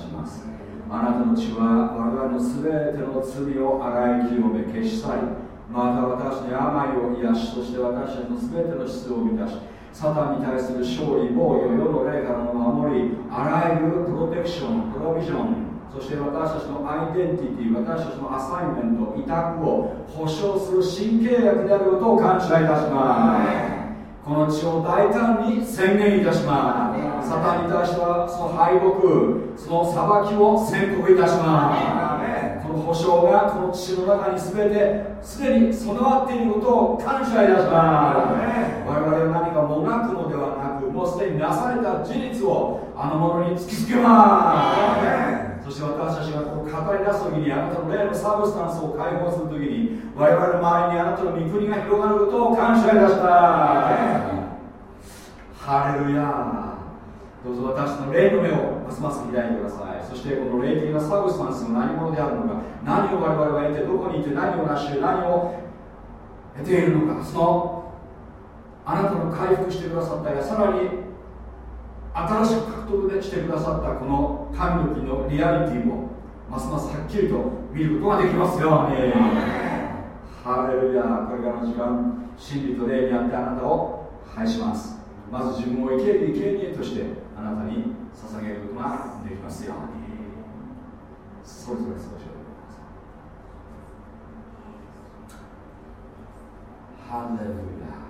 します。あなたの血は我々の全ての罪を洗い清め消し去りまた私の病を癒しそして私たちの全ての必要を満たしサタンに対する勝利防御世の霊からの守りあらゆるプロテクションプロビジョンそして私たちのアイデンティティ私たちのアサイメント委託を保証する新契約であることを感謝いたします。この地を大胆に宣言いたします。サタンに対してはその敗北その裁きを宣告いたします。この保証がこの地の中に全てすでに備わっていることを感謝いたします。我々は何かもがくのではなくもうすでになされた事実をあのものに突きつけます。そして私たちがこう語り出す時にあなたの霊のサブスタンスを解放する時に我々の周りにあなたの御国が広がることを感謝いたします。ハレルヤどうぞ私の霊の目をますます開いてください。そしてこの霊的なサブスタンスが何者であるのか何を我々は得てどこにいて何を成し何を得ているのかそのあなたの回復してくださったやさらに新しく獲得してくださったこの神の木のリアリティをますますはっきりと見ることができますよ。うにハレルヤこれからの時間真理と霊にあってあなたを拝します。まず自分を生ける生贄としてあなたに捧げることができますよ。うにそれぞれ少しハレルヤ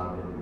Haleluya.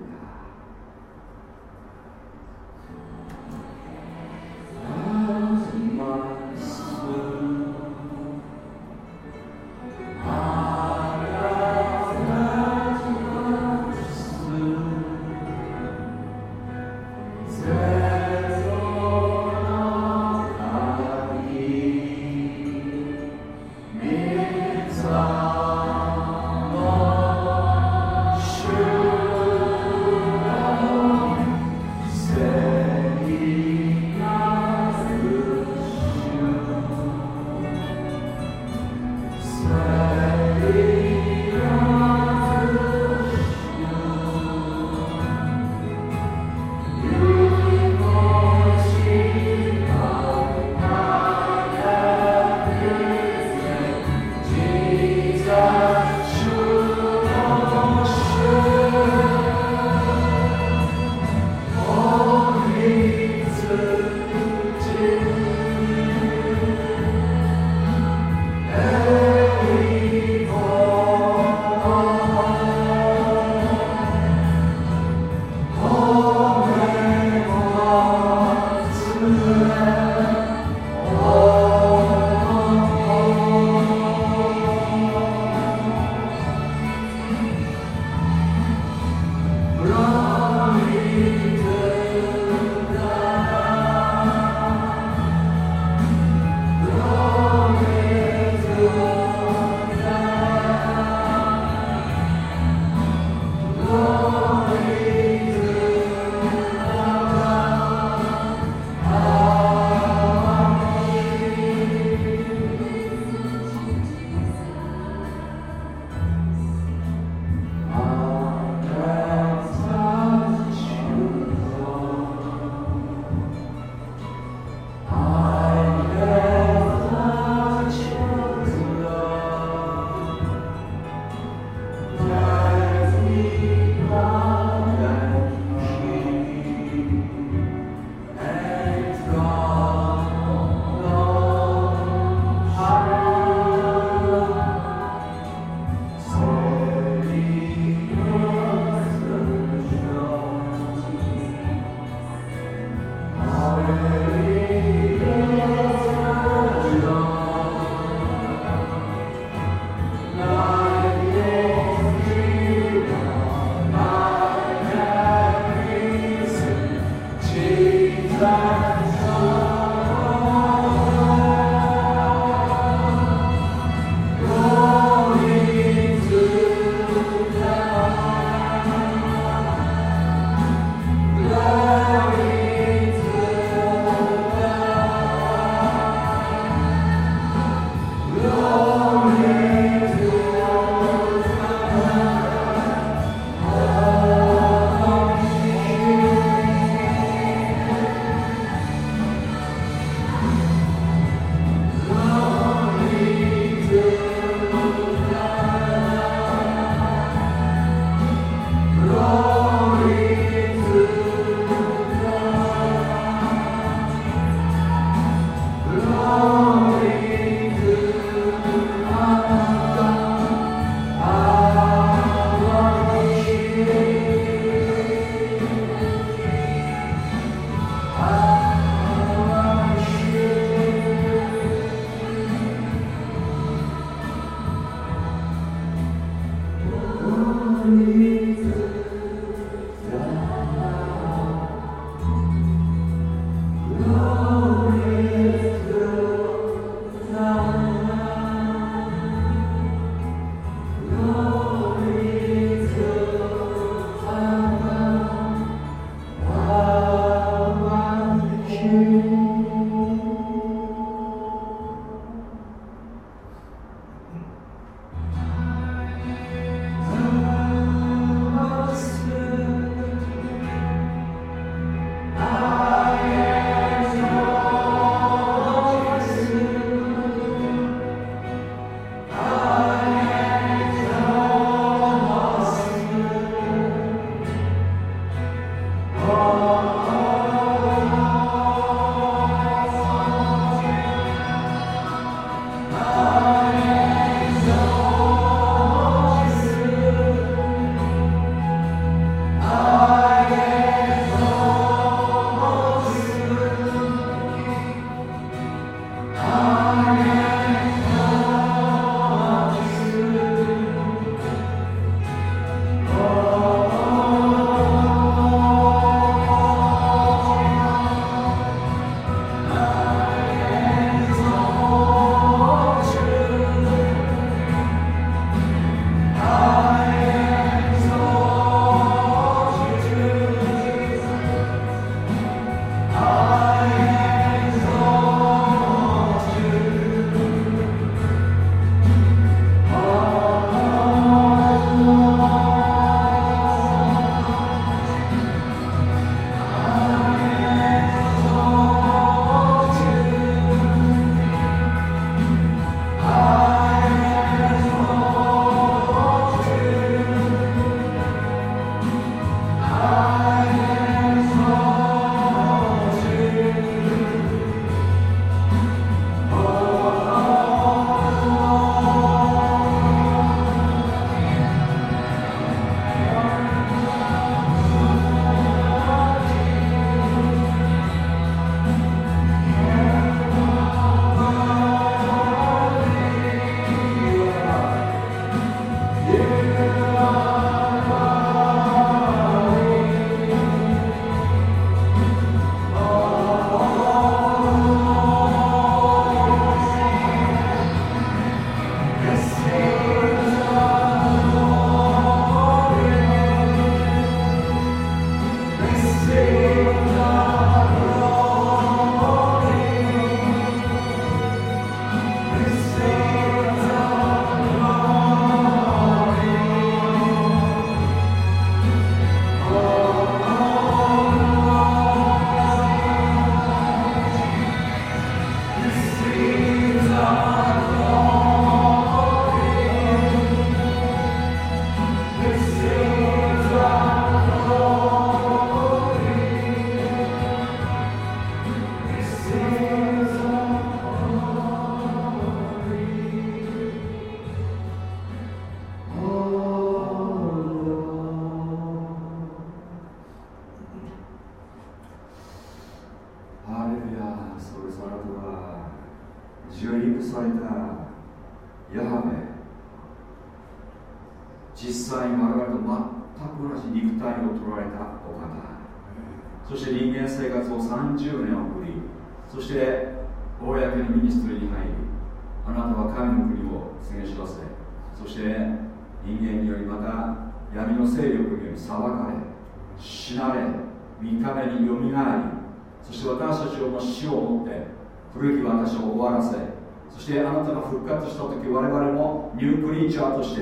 した時我々もニュークリーチャーとして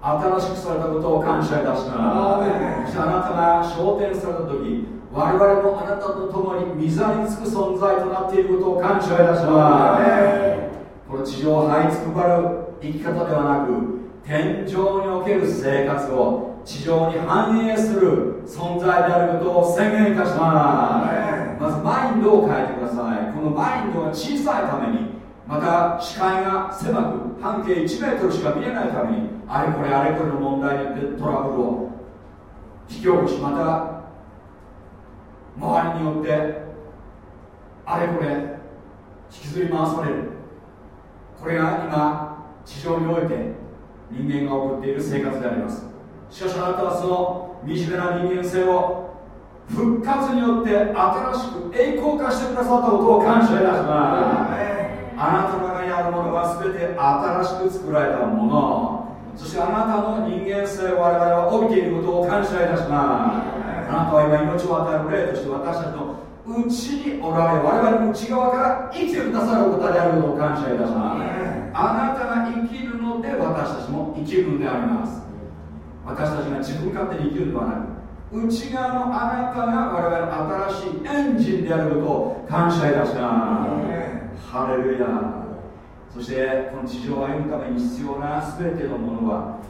新しくされたことを感謝いたします。あなたが昇天された時我々もあなたと共に水につく存在となっていることを感謝いたします。この地上を這いつくばる生き方ではなく天井における生活を地上に反映する存在であることを宣言いたします。まずマインドを変えてください。このマインドが小さいためにまた視界が狭く半径1メートルしか見えないためにあれこれあれこれの問題でトラブルを引き起こしまた周りによってあれこれ引きずり回される。これが今地上において人間が送っている生活であります。しかしあなたはその惨めな人間性を復活によって新しく栄光化してくださったことを感謝いたします。あなたがやるものは全て新しく作られたもの。そしてあなたの人間性を我々は帯びていることを感謝いたします。あなたは今命を与える霊として私たちのうちにおられ我々の内側から生きてくださるお方であることを感謝いたします。あなたが生きるので私たちも生きるのであります。私たちが自分勝手に生きるのではなく内側のあなたが我々の新しいエンジンであることを感謝いたします。ハレルヤそしてこの地上を歩むために必要な全てのものは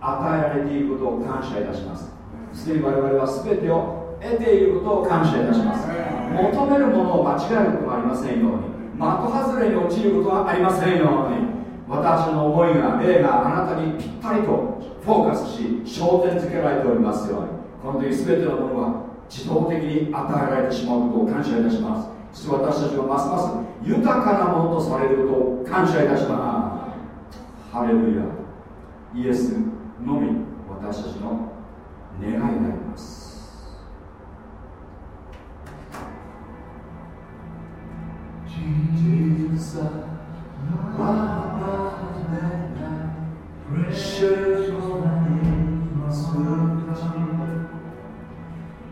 与えられていることを感謝いたします。すでに我々は全てを得ていることを感謝いたします。求めるものを間違えることがありませんように。的外れに落ちることはありませんように。私の思いが霊があなたにぴったりとフォーカスし焦点づけられておりますように。この時全てのものは自動的に与えられてしまうことを感謝いたしますそして私たちはますます豊かなものとされることを感謝いたします。ハレルヤ。イエスのみ私たちの願いであります。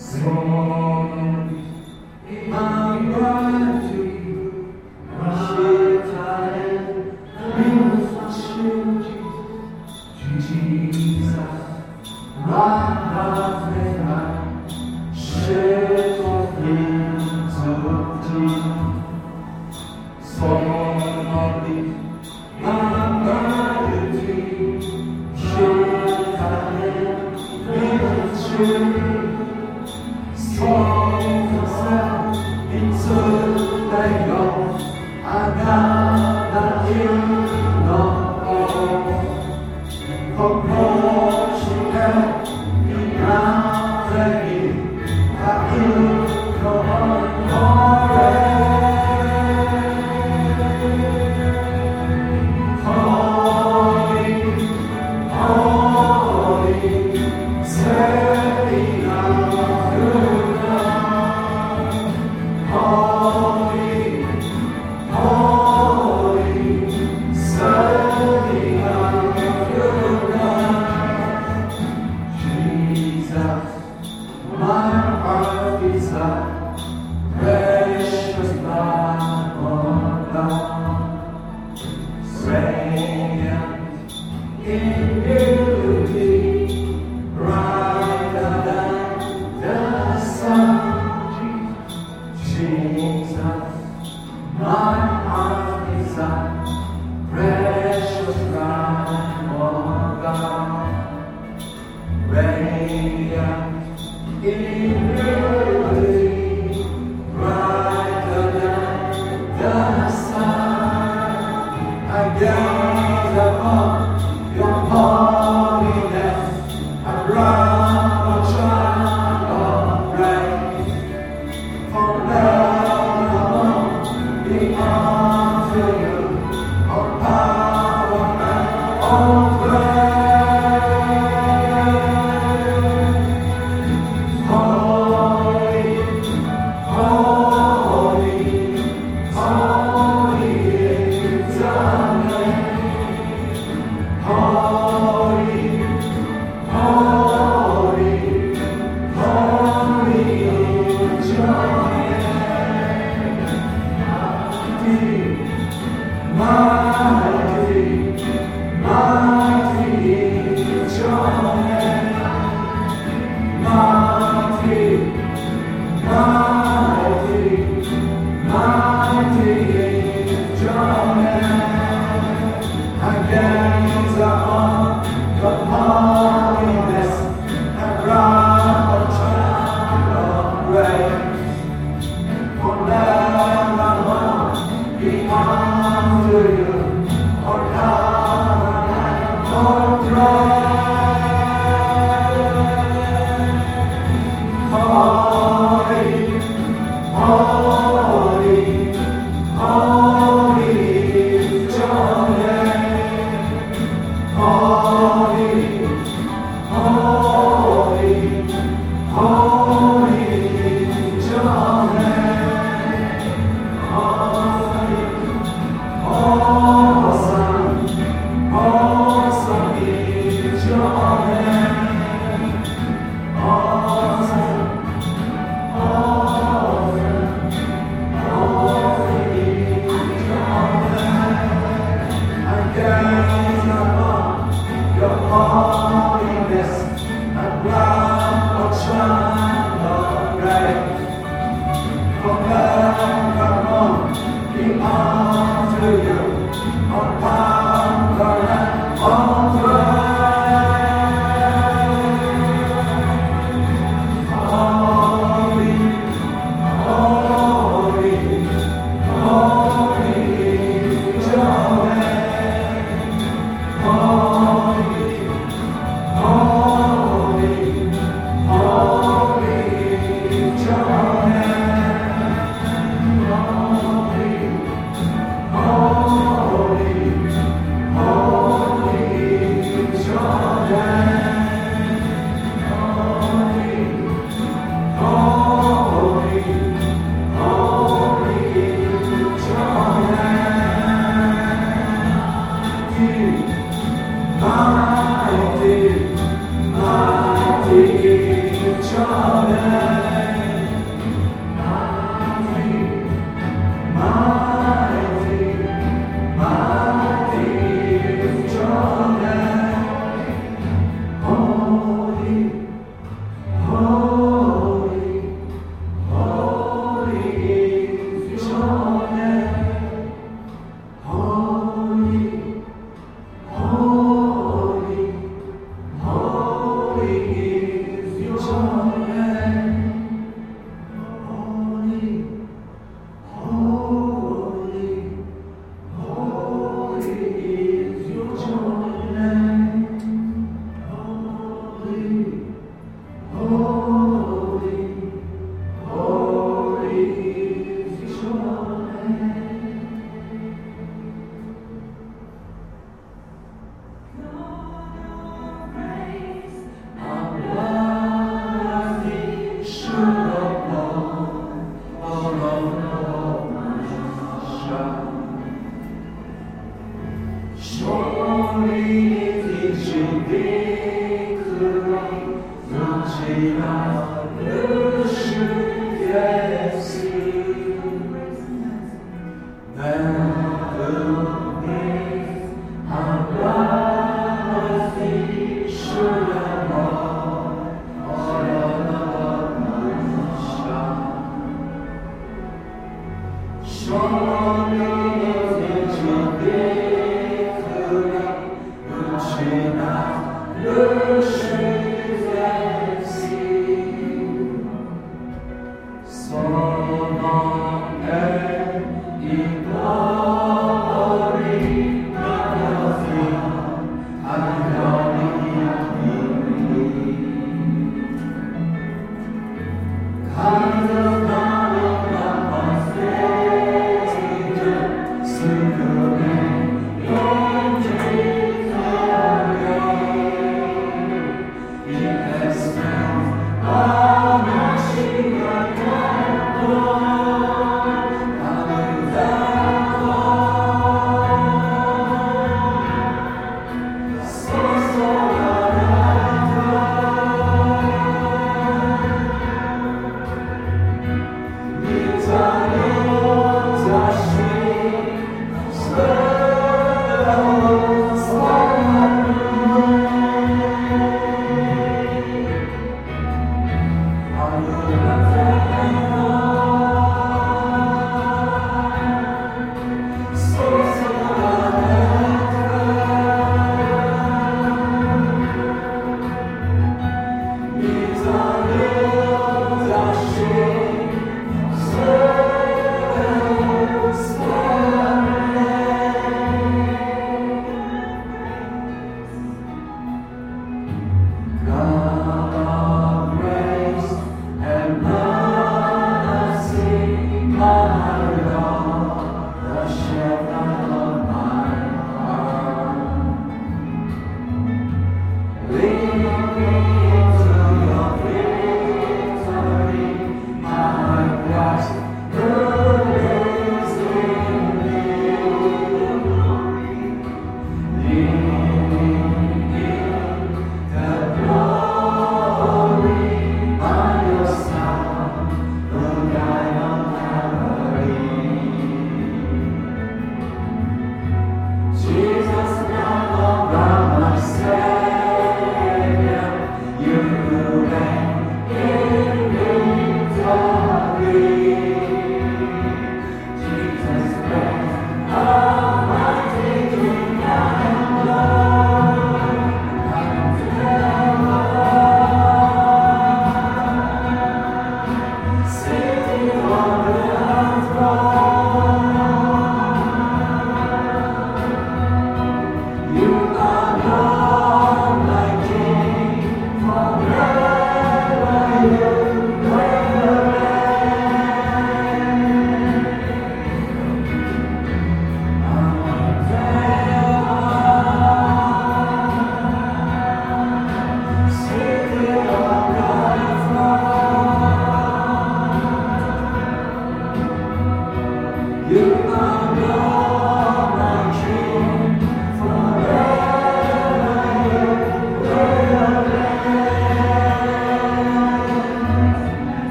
そう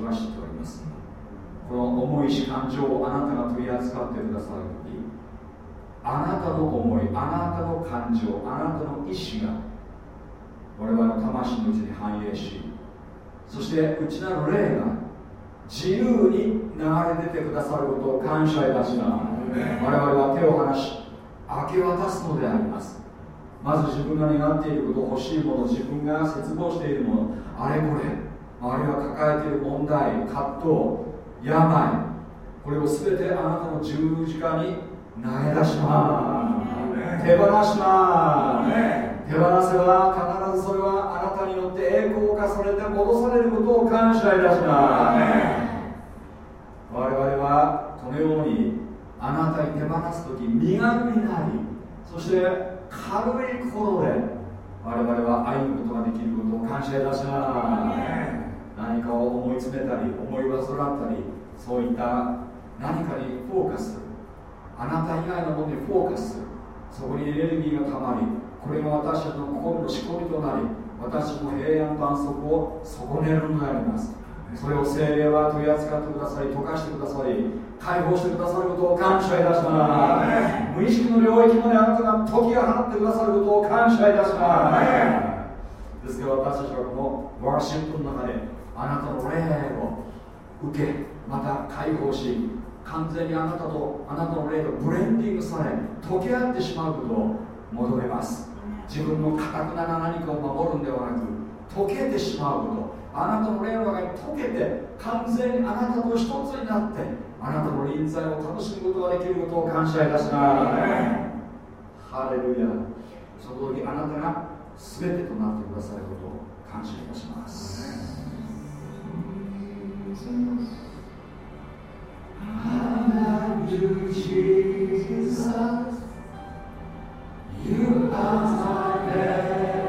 味わ知っておりますこの重いし感情をあなたが取り扱ってくださる時あなたの思いあなたの感情あなたの意志が我々の魂のうちに反映しそして内なる霊が自由に流れ出てくださることを感謝いたしながら我々は手を離し明け渡すのであります。まず自分が願っていること欲しいもの自分が絶望しているものあれこれ。あるいは抱えている問題葛藤病これを全てあなたの十字架に投げ出します手放します手放せば必ずそれはあなたによって栄光化されて戻されることを感謝いたします我々はこのようにあなたに手放す時身軽になりそして軽い心で我々は愛のことができることを感謝いたします何かを思い詰めたり思い煩ったりそういった何かにフォーカスする。あなた以外のものにフォーカスする。そこにエネルギーがたまりこれが私たちの心の仕込みとなり私の平安と安息を損ねるのであります。それを精霊は取り扱ってくださり溶かしてくださり解放してくださることを感謝いたします。無意識の領域まであなたが解き放ってくださることを感謝いたします。ですから私たちはこのワーシップの中であなたの霊を受けまた解放し完全にあなたとあなたの霊とブレンディングされ溶け合ってしまうことを求めます。自分のかたくなな何かを守るんではなく溶けてしまうことあなたの霊の中に溶けて完全にあなたと一つになってあなたの臨在を楽しむことができることを感謝いたします。ハレルヤ。その時あなたが全てとなってくださることを感謝いたします Jesus. You are my everything.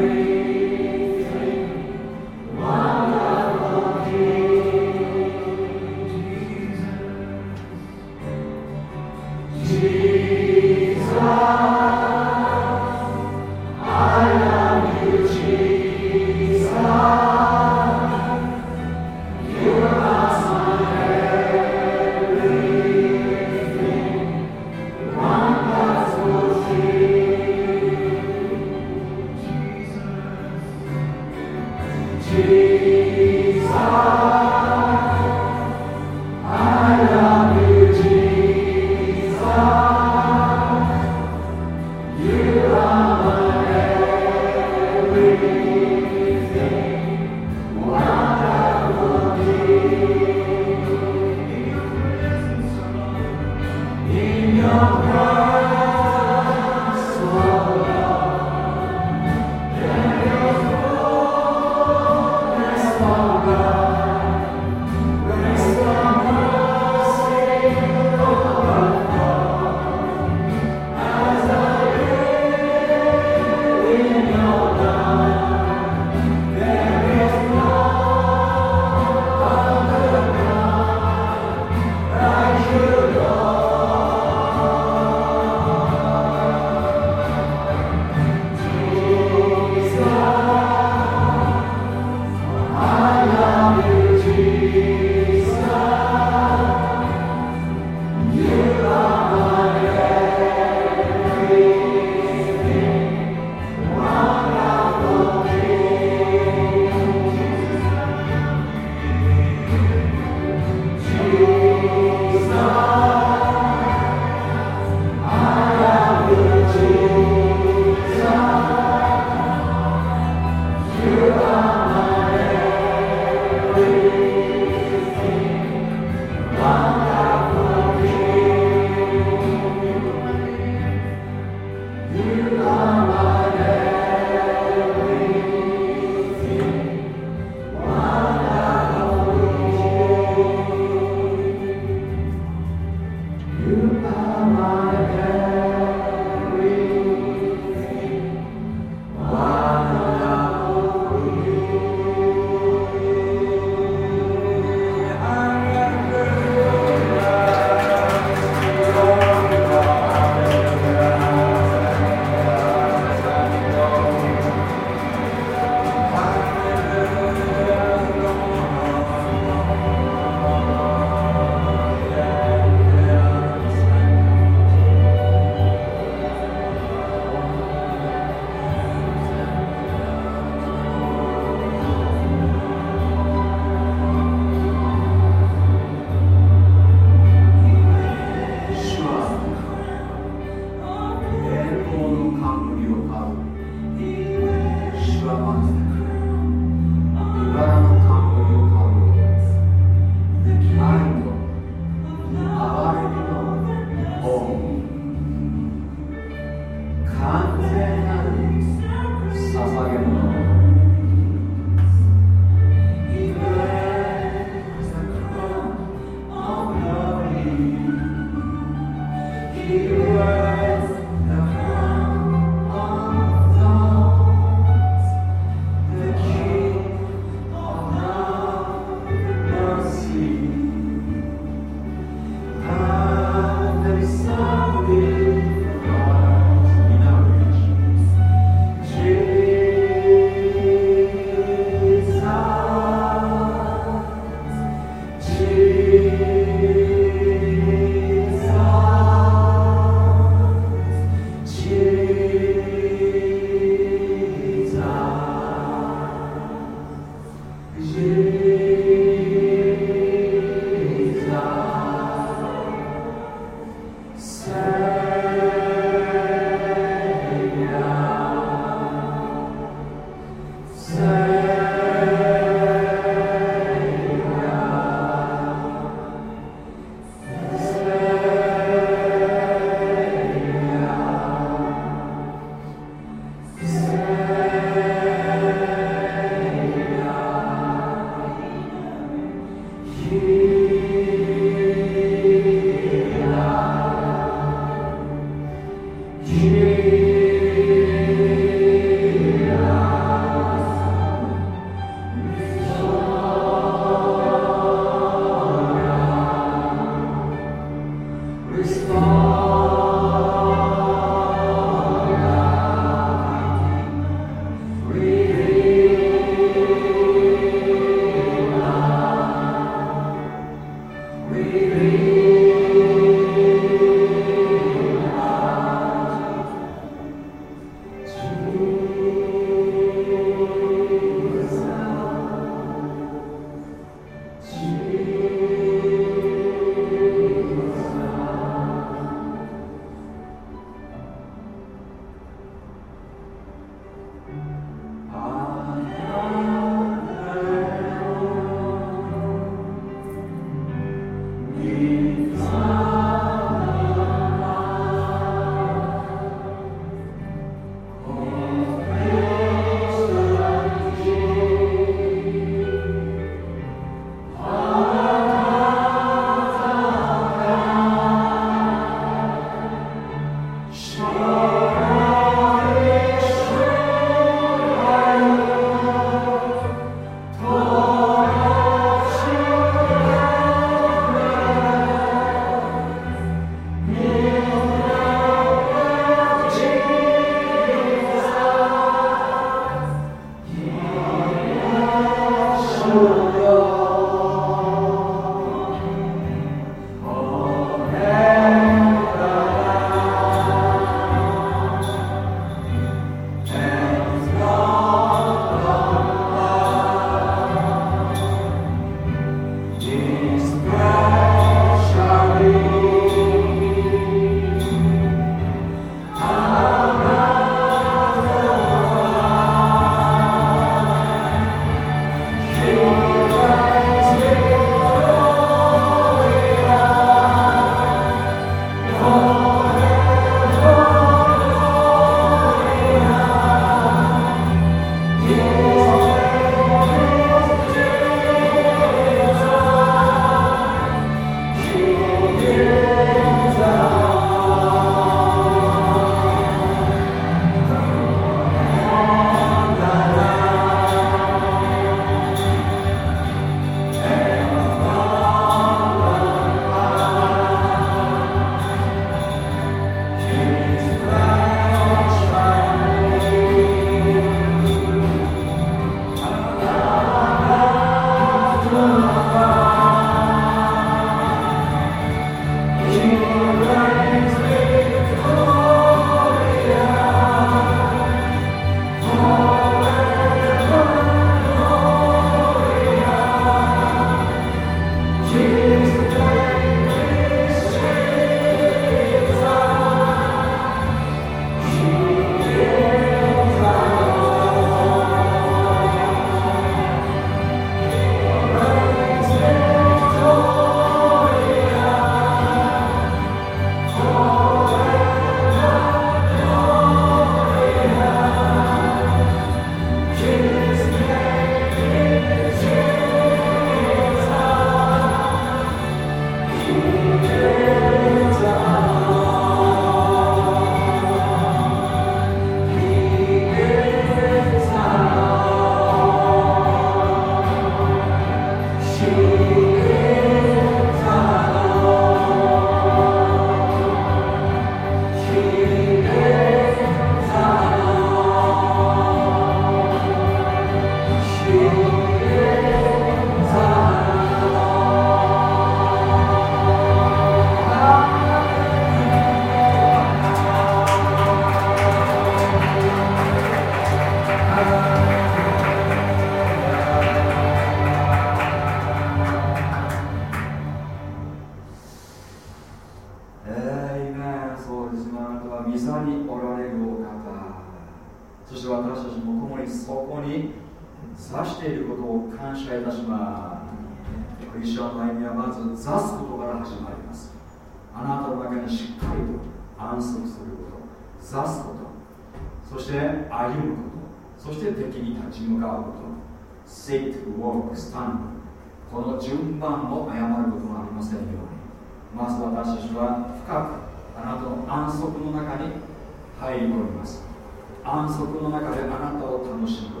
族の中であなたを楽しむこ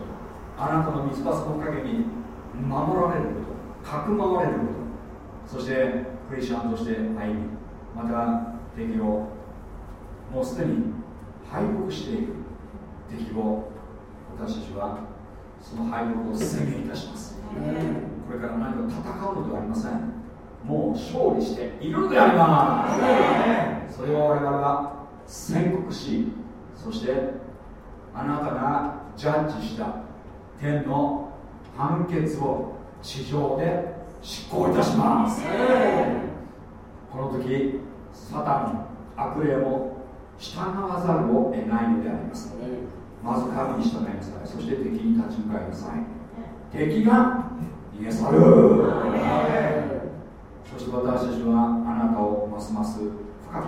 とあなたの水バスの陰に守られることかくまわれることそしてクリスチャンとして歩みまた敵をもうすでに敗北している敵を私たちはその敗北を宣言いたしますこれから何か戦うのではありません。もう勝利しているのであります。それを我々は宣告しそしてあなたがジャッジした天の判決を地上で執行いたします、この時サタン悪霊も従わざるを得ないのであります、まず神に従いなさい。そして敵に立ち向かいなさい、敵が逃げ去るそして私たちはあなたをますます深く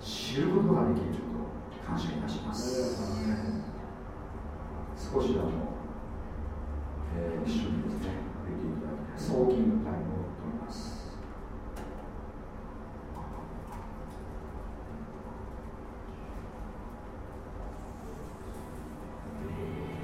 知ることができること感謝いたします、少しあの、えー、一緒にですね出ていただき送金のタイムを取ります。えー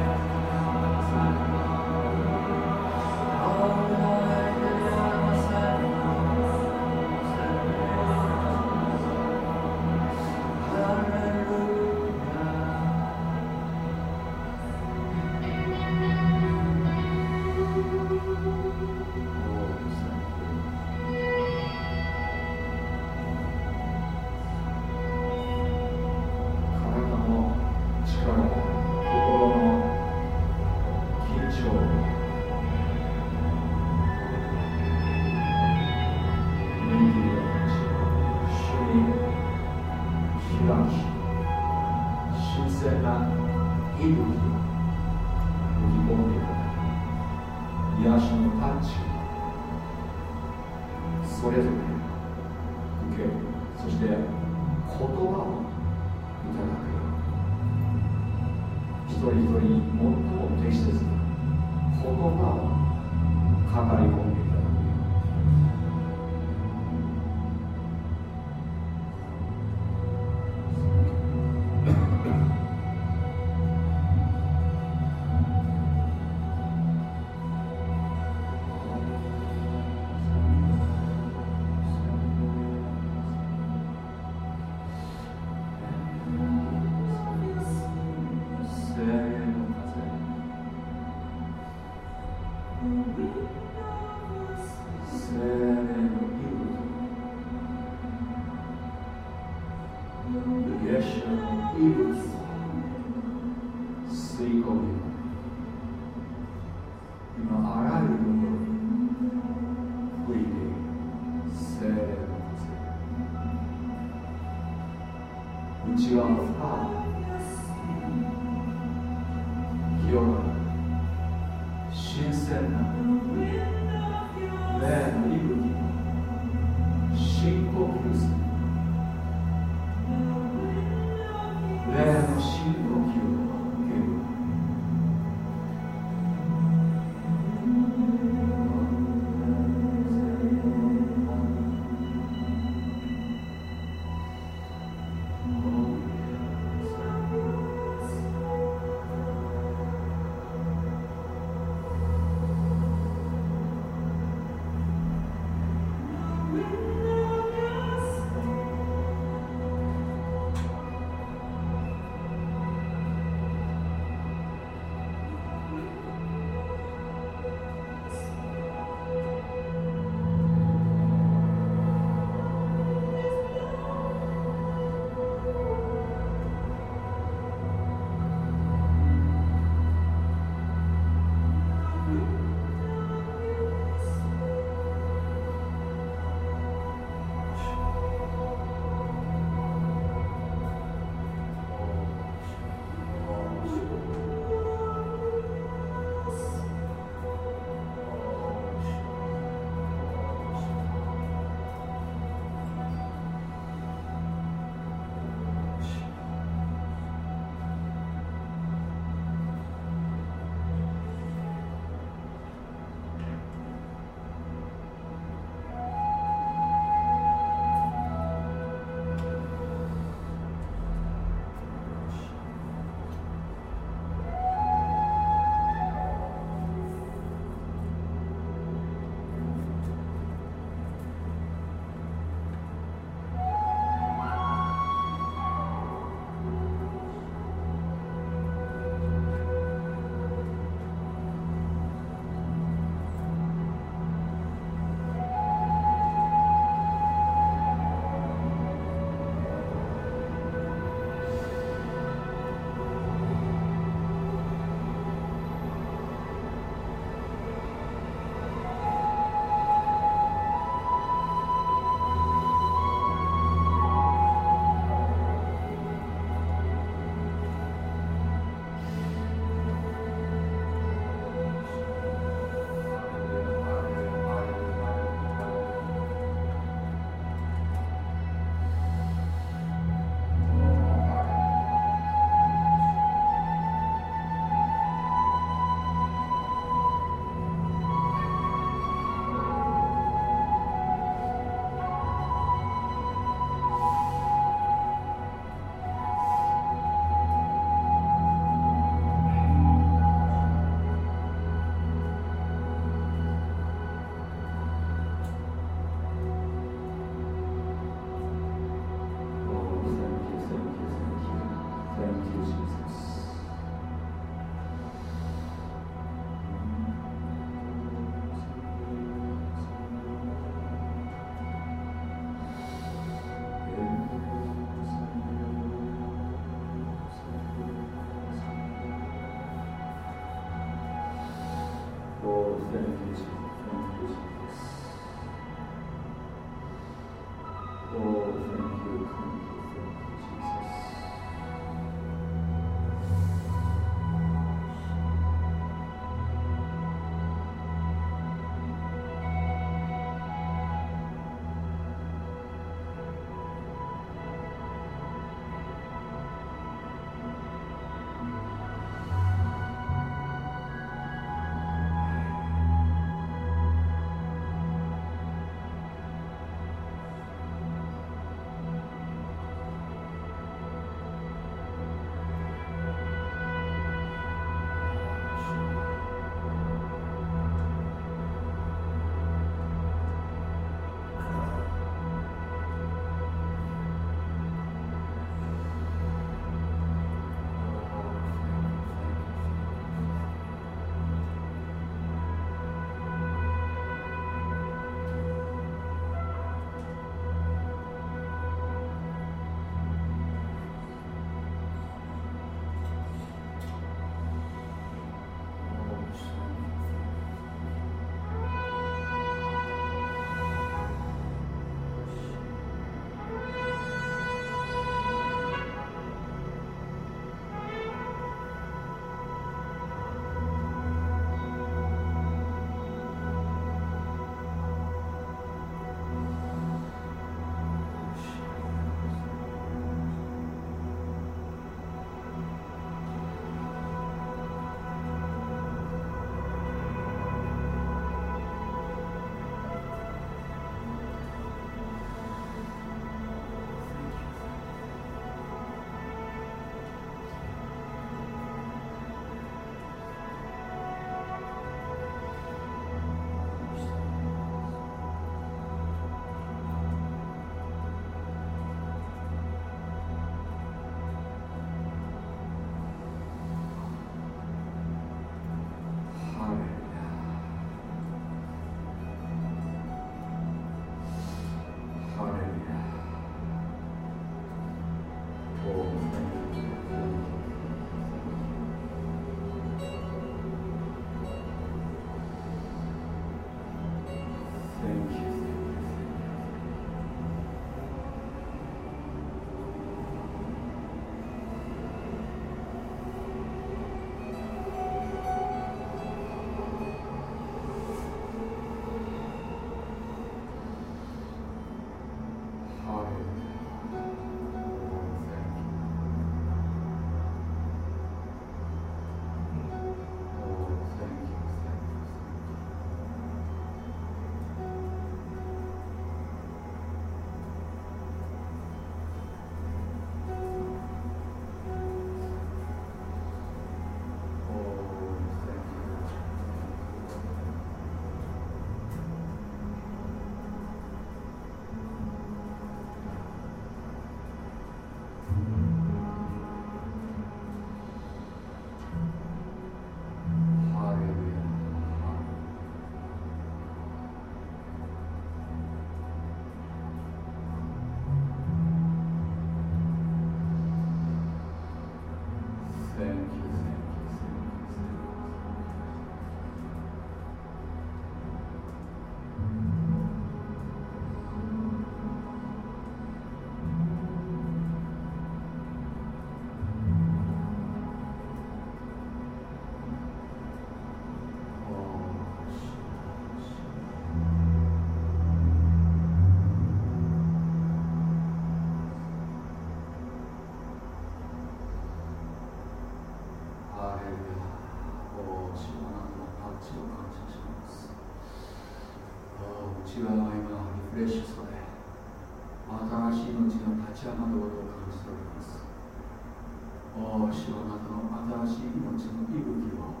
主はあなたの新しい命の息吹を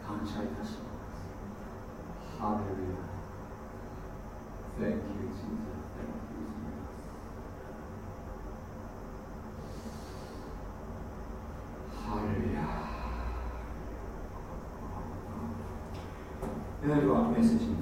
感謝いたします。ハレルヤ。Thank you, Jesus. Thank you, Jesus. ハレルヤではメッセージ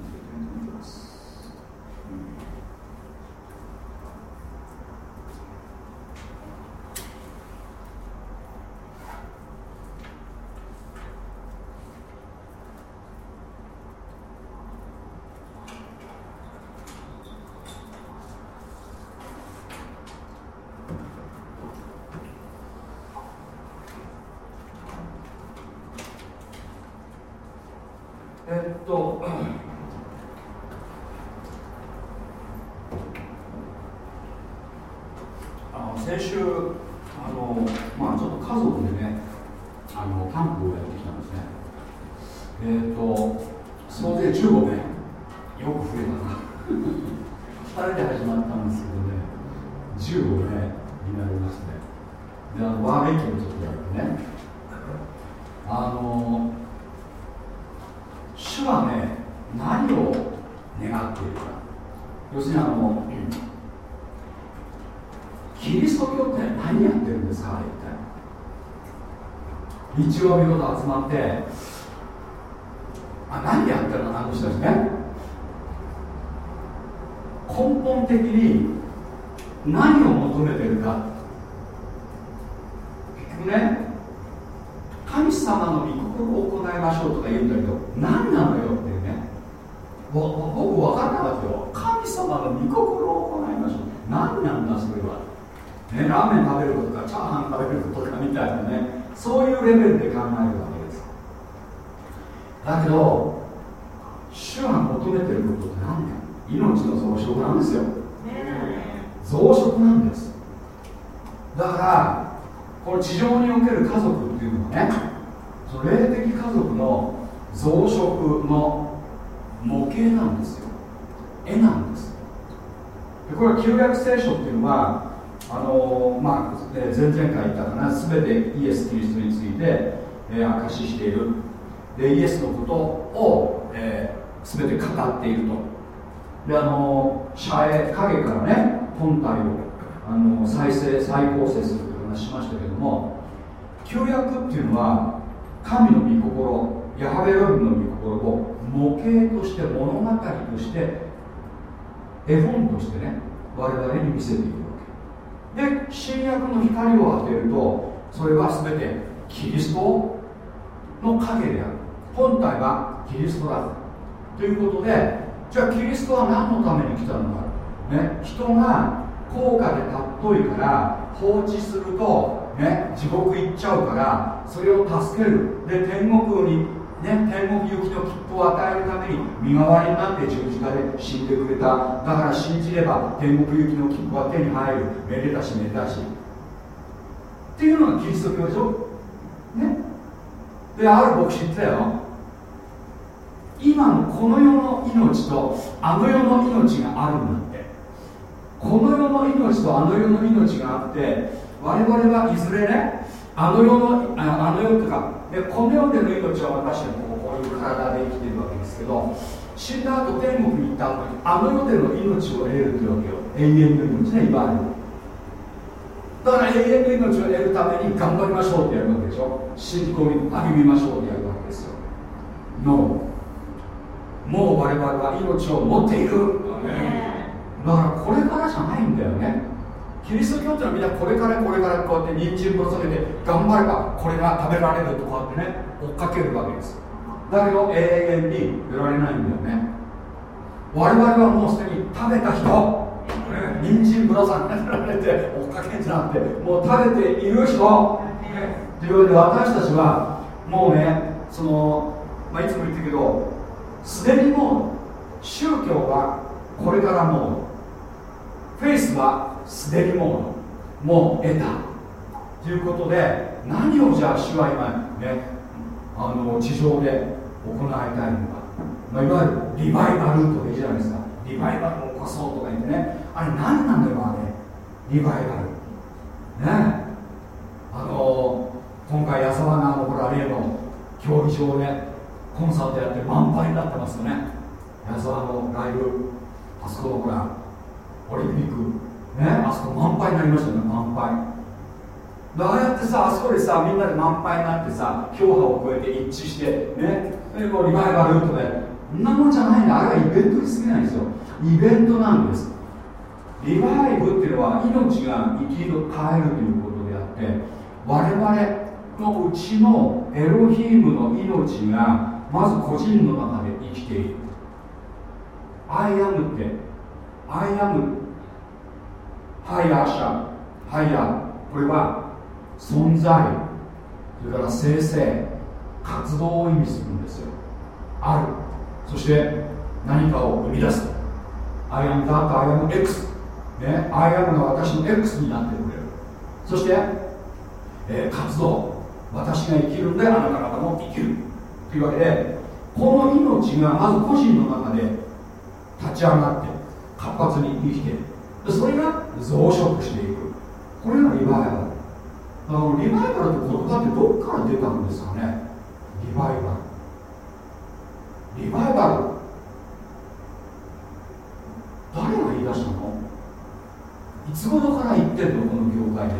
曜日ごと集まってあ何やってるのあの人たちね根本的に何を求めてるか結局ね神様の御心を行いましょうとか言うんだけど何なのよっていうね僕分かったんですよ神様の御心を行いましょう何なんだそれは、ね、ラーメン食べることかチャーハン食べることかみたいなねそういうレベルで考えるわけですだけど主が求めてることって何か命の増殖なんですよ増殖なんですだからこの地上における家族っていうのはねその霊的家族の増殖の模型なんですよ絵なんですでこれは旧約聖書っていうのはあのまあ、前々回言ったかな全てイエス・キリストについて、えー、証ししているでイエスのことを、えー、全て語っていると。であの遮影影からね本体をあの再生再構成するという話しましたけども旧約っていうのは神の御心ヤハベロヒムの御心を模型として物語として絵本としてね我々に見せているわけ。で新約の光を当てるとそれは全てキリストの影である。本体はキリストだ。ということでじゃあキリストは何のために来たのか、ね、人が高価で尊いから放置すると、ね、地獄行っちゃうからそれを助ける。で天国にね、天国行きの切符を与えるために身代わりになって十字架で死んでくれた。だから信じれば天国行きの切符は手に入る。めでたしめでたし。っていうのがキリスト教でしょ。ね。である牧師言ってたよ。今のこの世の命とあの世の命があるんだって。この世の命とあの世の命があって我々はいずれねあの世のあの世とかでこの世での命は私たちもこういう体で生きてるわけですけど死んだ後天国に行った後にあの世での命を得るというわけよ。永遠の命ねいわゆる。だから永遠の命を得るため信仰に励みましょうってやるわけですよ。No もう我々は命を持っている。だからこれからじゃないんだよね。キリスト教ってのはみんなこれからこれからこうやって人参ぶら下げて頑張ればこれが食べられるとこうやってね追っかけるわけです。だけど永遠に得られないんだよね。我々はもうすでに食べた人。人参ぶら下げられて追っかけんじゃなくてもう食べている人というわけで私たちはもうねその、まあ、いつも言ったけどすでにもう宗教はこれからもうフェイスはすでにもうもう得た。ということで何をじゃあ主は今ねあの地上で行いたいのか、まあ、いわゆるリバイバルとかいいじゃないですか。リバイバルを起こそうとか言ってね。あれ何なんだよあれ。リバイバル。ね。あの今回矢沢がのほら例の競技場でコンサートやって満杯になってますよね。矢沢のライブあそこのほらオリンピックねあそこ満杯になりましたね満杯ああやってさあそこでさみんなで満杯になってさ評価を超えて一致してねでもリバイバルとかそんなもんじゃないんだあれはイベントに過ぎないんですよ。イベントなんです。 revive っていうのは命が生きる変えるということであって我々のうちのエロヒームの命がまず個人の中で生きている。 I am って I am אהיה אשר אהיהこれは存在それから生成活動を意味するんですよ。ある。そして何かを生み出す。I am that, I am X ね、I am が私の X になってくれる。そして、えー、活動。私が生きるんであなた方も生きる。というわけでこの命がまず個人の中で立ち上がって活発に生きてそれが増殖していく。これがリバイバル。あのリバイバルって言葉ってどっから出たんですかね？リバイバル。リバイバル。誰が言い出したの？いつ頃から言ってんの？この業界で。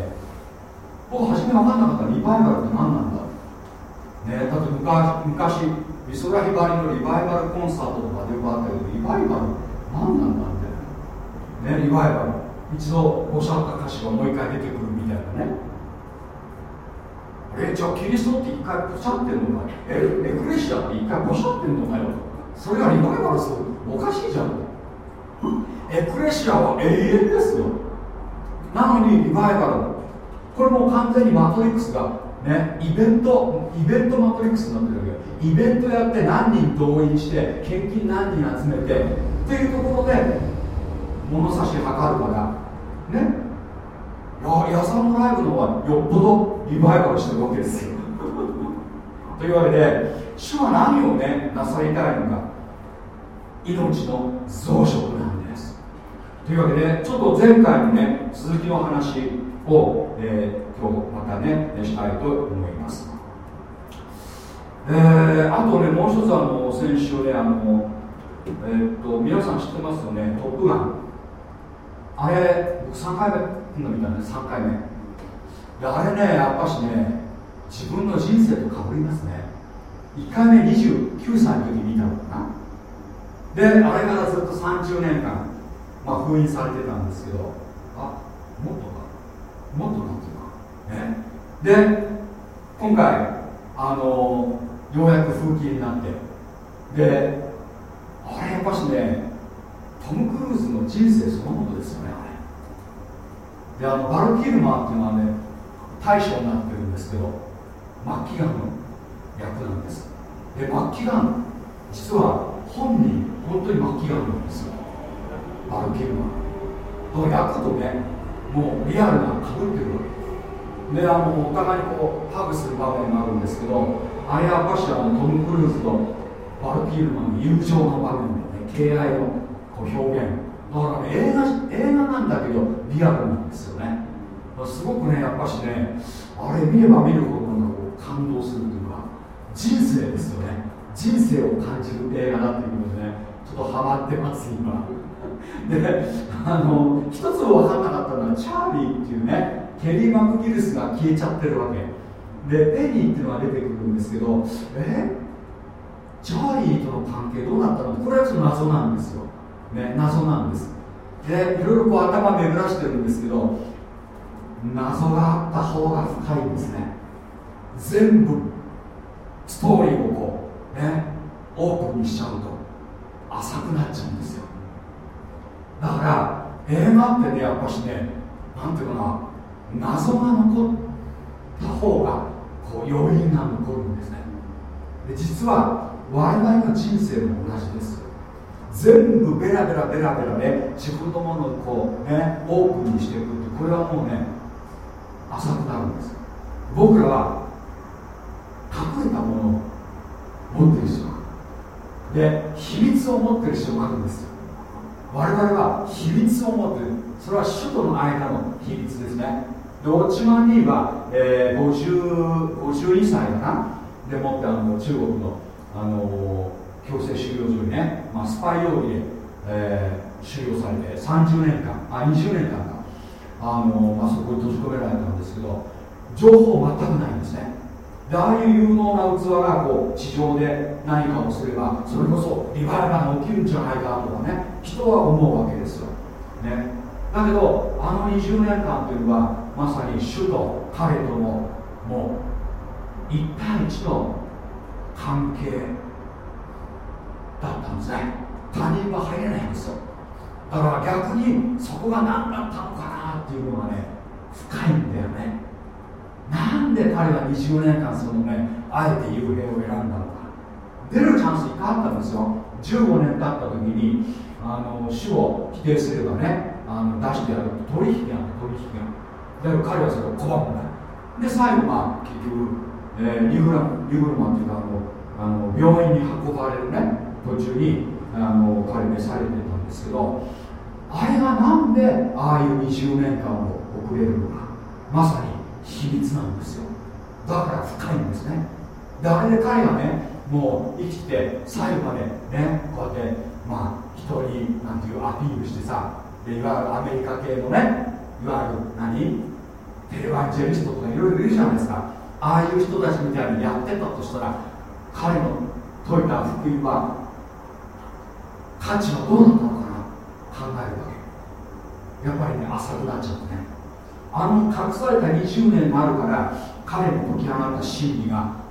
僕初め分かんなかったリバイバルって何なんだ？ねだって昔美空ひばりのリバイバルコンサートとかでよくあったけどリバイバル何なんだって。ねリバイバル。一度おっしゃった歌詞がもう一回出てくるみたいなね。えじゃあキリストって一回ポシャってんのかえエクレシアって一回ポシャってんのかよ？それがリバイバルするおかしいじゃん？エクレシアは永遠ですよ。なのにリバイバルこれも完全にマトリックスがねイベントイベントマトリックスになってるわけイベントやって何人動員して献金何人集めてっていうところで物差し測るからね。いや矢さんのライブの方がよっぽどリバイバルしてるわけですよ。というわけで主は何をねなさりたいのか。命の増殖なんです。というわけでちょっと前回のね続きの話を、えー、今日またねしたいと思います。えー、あとねもう一つあの先週ねあのえー、っと皆さん知ってますよねトップガン。あれ僕3回目の見たね3回目。であれねやっぱしね自分の人生とかぶりますね。1回目29歳の時に見たのかな。であれからずっと30年間、まあ、封印されてたんですけどあもっともっとなんていうかね。で今回あのようやく封禁になって。であれやっぱしねトム・クルーズの人生そのものですよねあれ。であのバル・キルマーっていうのはね大将になってるんですけど末期がんの役なんです。で末期がん実は本人本当に末期がんなんですよ。バル・キルマー。だ役とねもうリアルなかぶってるわけであのお互いにこうハグする場面があるんですけどあれやっぱしあのトム・クルーズとバル・キルマーの友情の場面でね。敬愛のこう表現。だから映画映画なんだけどリアルなんですよね。すごくねやっぱしねあれ見れば見るほどなんかこう感動するというか人生ですよね。人生を感じる映画だっていうのでねちょっとハマってます今。であの一つ分かんなかったのはチャーリーっていうねケリー・マクギルスが消えちゃってるわけ。でペニーっていうのが出てくるんですけどえ？チャーリーとの関係どうなったの？これはちょっと謎なんですよ、ね、謎なんです。でいろいろこう頭巡らしてるんですけど謎があった方が深いんですね。全部ストーリーをこうねオープンにしちゃうと浅くなっちゃうんですよ。だから映画ってねやっぱしねなんていうかな謎が残った方がこう余韻が残るんですね。で実は我々の人生も同じです。全部ベラベラベラベラね自分のものをこうねオープンにしていくってこれはもうね浅くなるんです。僕らは隠れたものを持ってる必要がで秘密を持ってる必要があるんですよ。我々は秘密を持っている。それは首都の間の秘密ですね。でオチマンリーは、えー、50 52歳かな？でもってあの中国の、あの強制収容所にね、まあ、スパイ容疑で、えー、収容されて30年間あ20年間か。あの、まあ、そこに閉じ込められたんですけど情報全くないんですね。でああいう有能な器がこう地上で何かをすればそれこそリバイバルが起きるんじゃないかとかね。人は思うわけですよ、ね、だけどあの20年間というのはまさに主と彼とのもう1対1の関係だったんですね。他人は入れないんですよ。だから逆にそこが何だったのかなっていうのがね深いんだよね。なんで彼は20年間そのねあえて幽閉を選んだのか。出るチャンスいっぱいあったんですよ。15年経った時にあの死を否定すればねあの出してやる取引が取引がだから彼はそれを拒むんだ。で最後まあ結局、えー、リグラリグルマンっていうかあのあの病院に運ばれるね途中にあの彼召されてたんですけどあれがなんでああいう20年間を送れるのか。まさに秘密なんですよ。だから深いんですね。であれで彼がねもう生きて最後までねこうやってまあ人なんていうアピールしてさでいわゆるアメリカ系のねいわゆる何？テレワンジェリストとかいろいろいるじゃないですか。ああいう人たちみたいにやってたとしたら彼の説いた福音は価値はどうなったのかな？考えるわけ。やっぱりね浅くなっちゃってね。あの隠された20年もあるから彼の解き放った真理が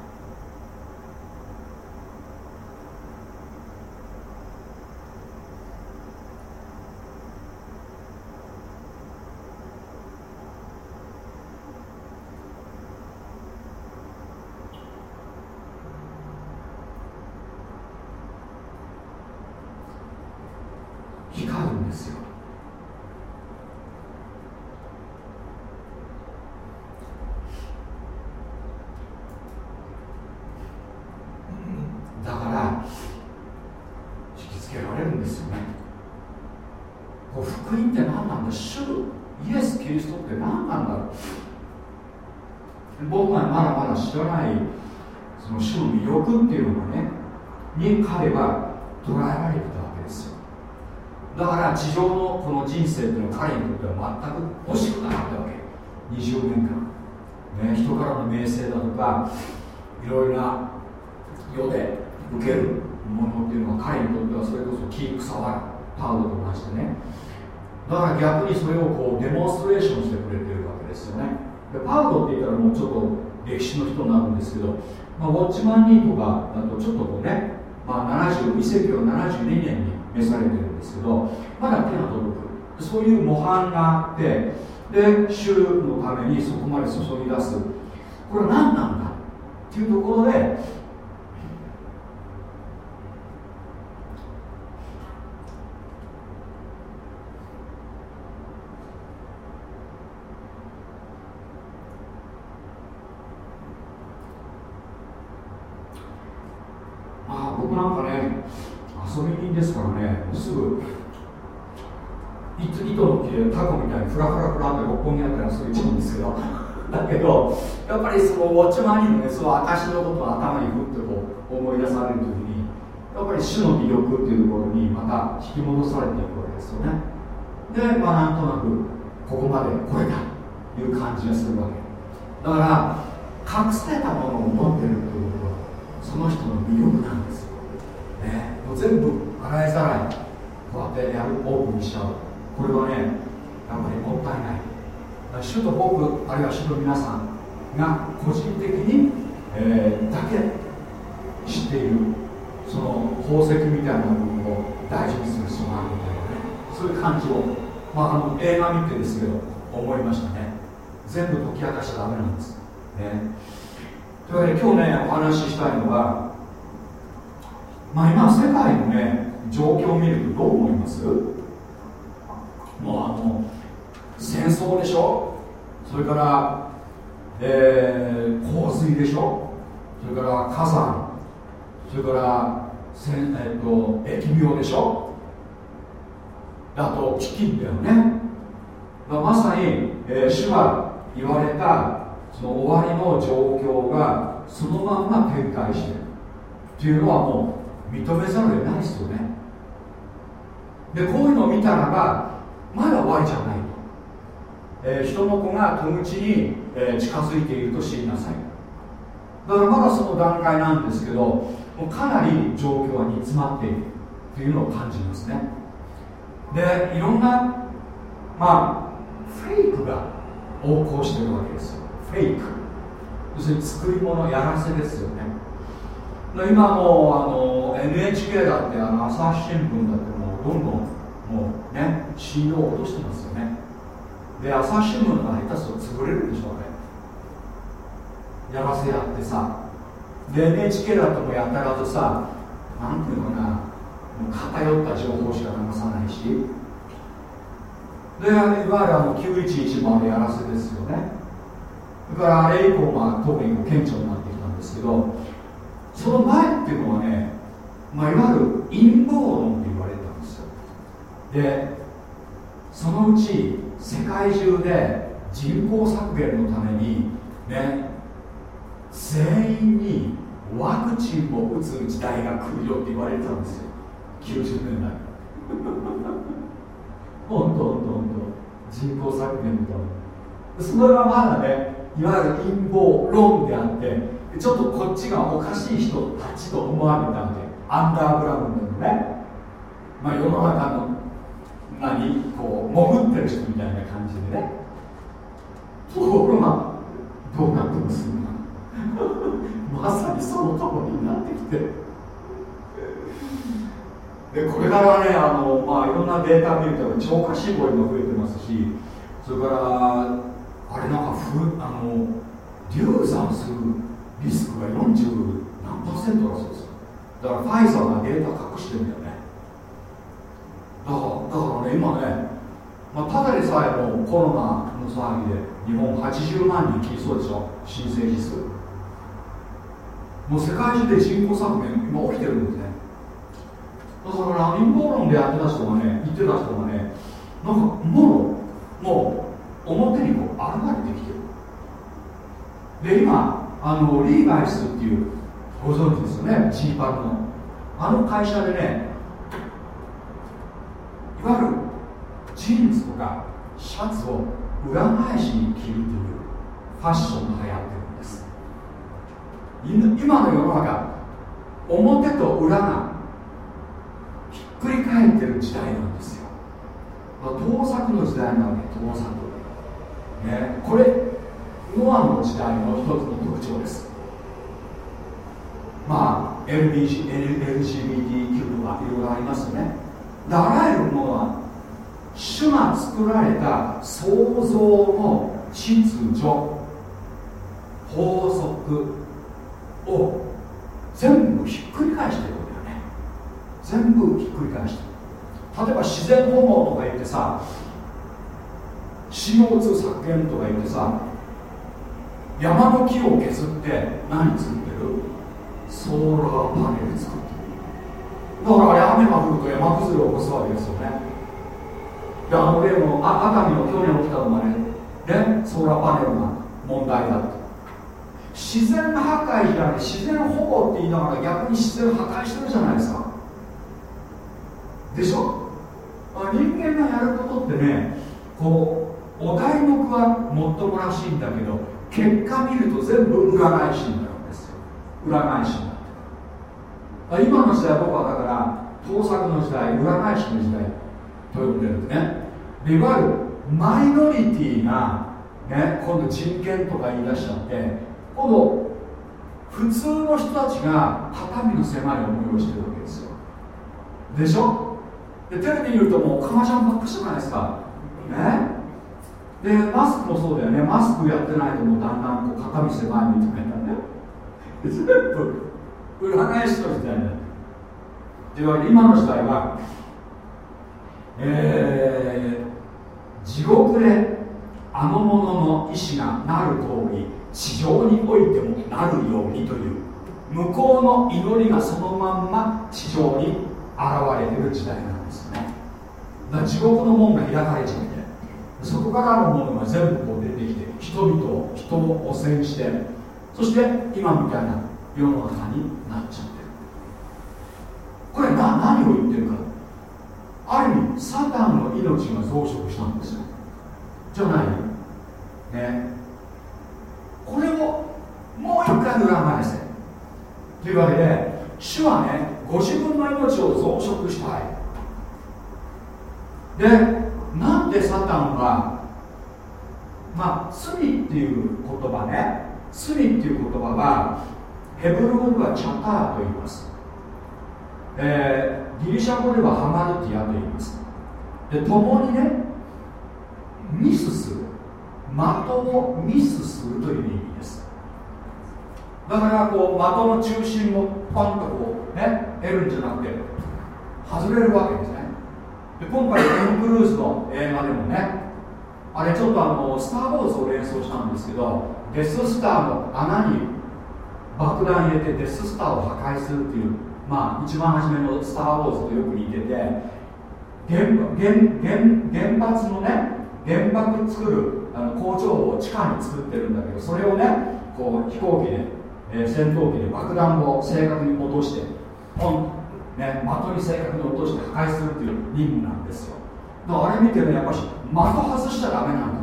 知らないその主の魅力っていうのがねに彼は捉えられてたわけですよだから地上人生っていうのは彼にとっては全く欲しくなかったわけ。20年間、ね、人からの名声だとかいろいろな世で受けるものっていうのは彼にとってはそれこそ木草はパウロと同じでね。だから逆にそれをこうデモンストレーションしてくれてるわけですよね。でパウロって言ったらもうちょっと歴史の人になるんですけど、まあ、ウォッチマンニーとかだとちょっとこうね、まあ、70遺跡は72年に召されてるんですけどまだ手が届く。そういう模範があってで主のためにそこまで注ぎ出す。これは何なんだ？っていうところで僕なんかね遊び人ですからねすぐ糸の木でタコみたいにフラフラフラって六本木あったらすぐ行っちゃうんですけど。だけどやっぱりそのウォッチマンにのねその証のことを頭にふってこう思い出される時にやっぱり主の魅力っていうところにまた引き戻されていくわけですよね。でまあなんとなくここまでこれだという感じがするわけ。だから隠されたものを持ってるということはその人の魅力なんですね、もう全部洗いざらいこうやってやるオープンにしちゃう。これはねやっぱりもったいない。主と僕あるいは主と皆さんが個人的に、えー、だけ知っているその宝石みたいな部分を大事にする必要があるみたいなねそういう感じを、まあ、あの映画見てですけど思いましたね。全部解き明かしちゃダメなんです、ね、というわけで今日ねお話ししたいのはまあ、今世界のね状況を見るとどう思います？もうあの戦争でしょ？それから、えー、洪水でしょ？それから火山。それからせん、えーと、疫病でしょ？あと飢饉だよね。まさに、えー、主が言われたその終わりの状況がそのまんま展開してる。っていうのはもう認めざるを得ないですよね。でこういうのを見たらばまだ終わりじゃないと、えー、人の子が戸口に、えー、近づいていると知りなさい。だからまだその段階なんですけどもうかなり状況は煮詰まっているというのを感じますね。でいろんなまあフェイクが横行してるわけですよ。フェイク。要するに作り物やらせですよね。今もうあの NHK だってあの朝日新聞だってもうどんどんもうね信用を落としてますよね。で朝日新聞が下手すと潰れるでしょうね。やらせやってさ。で NHK だともやたらとさなんていうのかな。もう偏った情報しか流さないし。でいわゆるあの911もあやらせですよね。それからあれ以降、まあ、特に顕著になってきたんですけどその前っていうのはね、まあ、いわゆる陰謀論って言われたんですよでそのうち世界中で人口削減のためにね全員にワクチンを打つ時代が来るよって言われてたんですよ。90年代。本当本当本当。人口削減とそれはまだねいわゆる陰謀論であってちょっとこっちがおかしい人たちと思われたんでアンダーグラウンドのね、まあ、世の中の何こう潜ってる人みたいな感じでね。ところがどうなってます？まさにそのとこになってきて。でこれからねあの、まあ、いろんなデータ見ると超過死亡今増えてますしそれからあれなんかふあの流産するリスクが40何パーセントだそうですだからファイザーがデータ隠してるんだよ。だからだからね今ね、まあ、ただでさえもコロナの騒ぎで日本80万人切りそうでしょ新生児数。もう世界中で人口削減今起きてるんですね。だから陰謀論でやってた人がね言ってた人がねなんかもうもう表にこう現れてきてる。で今あのリーバイスっていうご存知ですよねジーパンの。あの会社でねいわゆるジーンズとかシャツを裏返しに着るというファッションが流行ってるんです。今の世の中表と裏がひっくり返ってる時代なんですよ。盗作の時代なわけ盗作。ねこれノアの時代の一つの特徴です。まあ LBG LGBTQ とかいろいろありますよね。あらゆるものは主が作られた創造の秩序法則を全部ひっくり返してるわけだね。全部ひっくり返して。る例えば自然保護とか言ってさ CO2 削減とか言ってさ山の木を削って何作ってる？ソーラーパネル作る。だからあれ雨が降ると山崩れを起こすわけですよね。であの例の熱海の去年起きたのがねねソーラーパネルが問題だって自然破壊じゃない自然保護って言いながら逆に自然破壊してるじゃないですか。でしょ？人間がやることってねこうお題目はもっともらしいんだけど結果見ると全部裏返しになるんですよ。裏返しに今の時代僕はだから盗作の時代裏返しの時代と呼んでるんですね。いわゆるマイノリティがね今度人権とか言い出しちゃって今度普通の人たちが肩身の狭い思いをしてるわけですよ。でしょ？でテレビ見るともう革ジャンばっかじゃないですか。ね？でマスクもそうだよね。マスクやってないともうだんだんこう肩身狭いみたいなね全部。裏返しの時代になってというわけで今の時代はえー、地獄であの者の意志がなる通り地上においてもなるようにという向こうの祈りがそのまんま地上に現れてる時代なんですね。だ地獄の門が開かれちゃってそこからのものが全部こう出てきて人々を人を汚染してそして今みたいな世の中になっちゃってる。これな何を言ってるか。ある意味サタンの命が増殖したんですよ。じゃないね。これをもう一回裏返せ。というわけで主はねご自分の命を増殖したい。でなんでサタンはまあ罪っていう言葉ね。罪っていう言葉はヘブル語ではチャターと言います、えー、ギリシャ語ではハマルティアと言います。で共にねミスする的をミスするという意味です。だからこう的の中心をパンとこうね得るんじゃなくて外れるわけですね。で今回トム・クルーズの映画でもねあれちょっとあのスター・ウォーズを連想したんですけどデススターの穴に爆弾入れてデススターを破壊するっていうまあ一番初めのスター・ウォーズとよく似てて原原原発のね原爆作るあの工場を地下に作ってるんだけどそれをねこう飛行機で、えー、戦闘機で爆弾を正確に落としてポンね、的に正確に落として破壊するっていう任務なんですよ。だからあれ見てるのやっぱし的外しちゃダメなんだ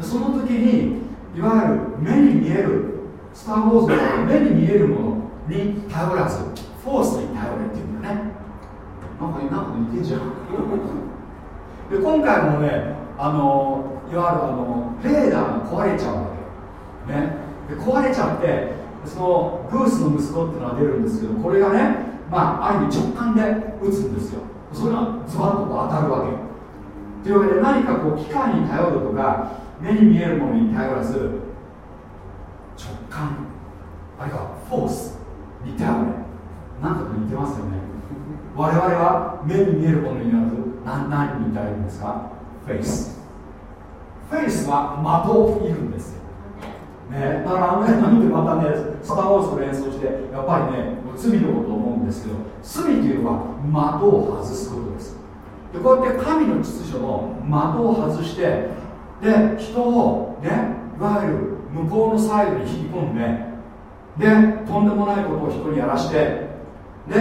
と。その時にいわゆる目に見えるスター・ウォーズの目に見えるものに頼らずフォースに頼れっていうんだね。なんかなんか似てんじゃん。で今回もねあのいわゆるあのレーダーが壊れちゃうわけね。で壊れちゃってそのグースの息子っていうのは出るんですけどこれがねまあある意味直感で打つんですよ。それがズバッと当たるわけ。というわけで何かこう機械に頼るとか目に見えるものに頼らず直感。あるいはフォースに頼れなんかと似てますよね。我々は目に見えるものにならず何何に頼るんですか？フェイスフェイスは的いるんですよ。ね、だからあの映画見てまたねスター・ウォーズと連想してやっぱりね罪のことを思うんですけど罪というのは的を外すことです。でこうやって神の秩序の的を外してで人をねいわゆる向こうのサイドに引き込んででとんでもないことを人にやらしてで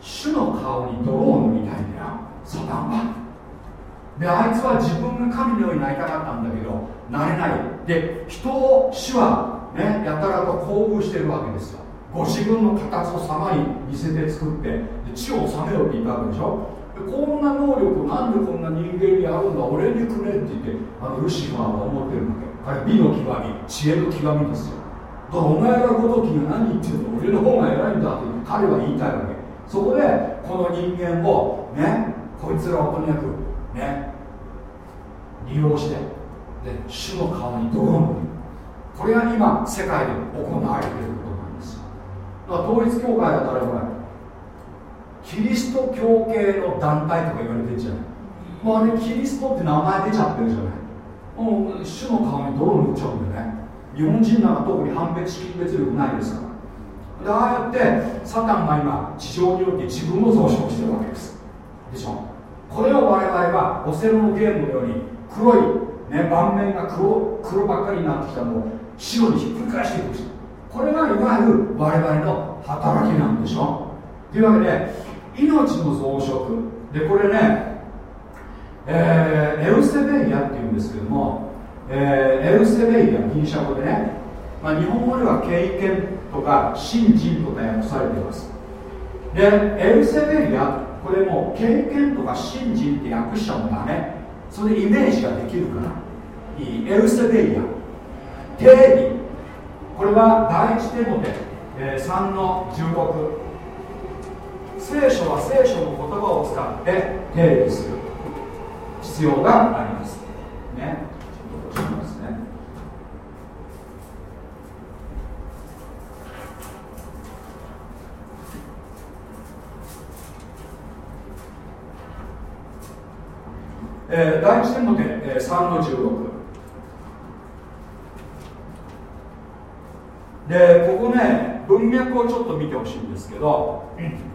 主の顔に泥を塗りたいんだよ。サタンは。であいつは自分が神のようになりたかったんだけどなれない。で人を主はねやたらと興奮してるわけですよ。ご自分の形を様に似せて作って地を治めろって言ったわけでしょ。こんな能力なんでこんな人間にあるんだ。俺にくれって言ってあのルシファーは思ってるわけ。あれ美の極み知恵の極みですよ。だからお前がごときが何言ってるの俺の方が偉いんだって彼は言いたいわけ。そこでこの人間をねこいつらをとにかくね利用してで主の顔に泥を塗る。これが今世界で行われていることなんですだから統一教会だったらほらキリスト教系の団体とか言われてるじゃない。もうあれキリストって名前出ちゃってるじゃない。もう主の顔に泥を塗っちゃうん。だよね日本人なん。か特に判別識別力ないですからでああやってサタンが今地上において自分を増殖してるわけですでしょこれを我々はオセロのゲームのように黒い、ね、盤面が黒黒ばっかりになってきたのを白にひっくり返していくこれがいわゆる我々の働きなん。でしょというわけで命の増殖でこれね、えー、エウセベイヤっていうんですけども、えー、エウセベイヤギリシャ語でね、まあ、日本語では経験とか信心とか訳されています。でエウセベイヤこれも経験とか信心って訳しちゃもダメ。それでイメージができるから。いい。エウセベイヤ定義これは第一テモテ、えー、3の16聖書は聖書の言葉を使って定義する必要があります。ね。ちょっとますね。えー、第一点の点、えー、3の16でここね文脈をちょっと見てほしいんですけど、うん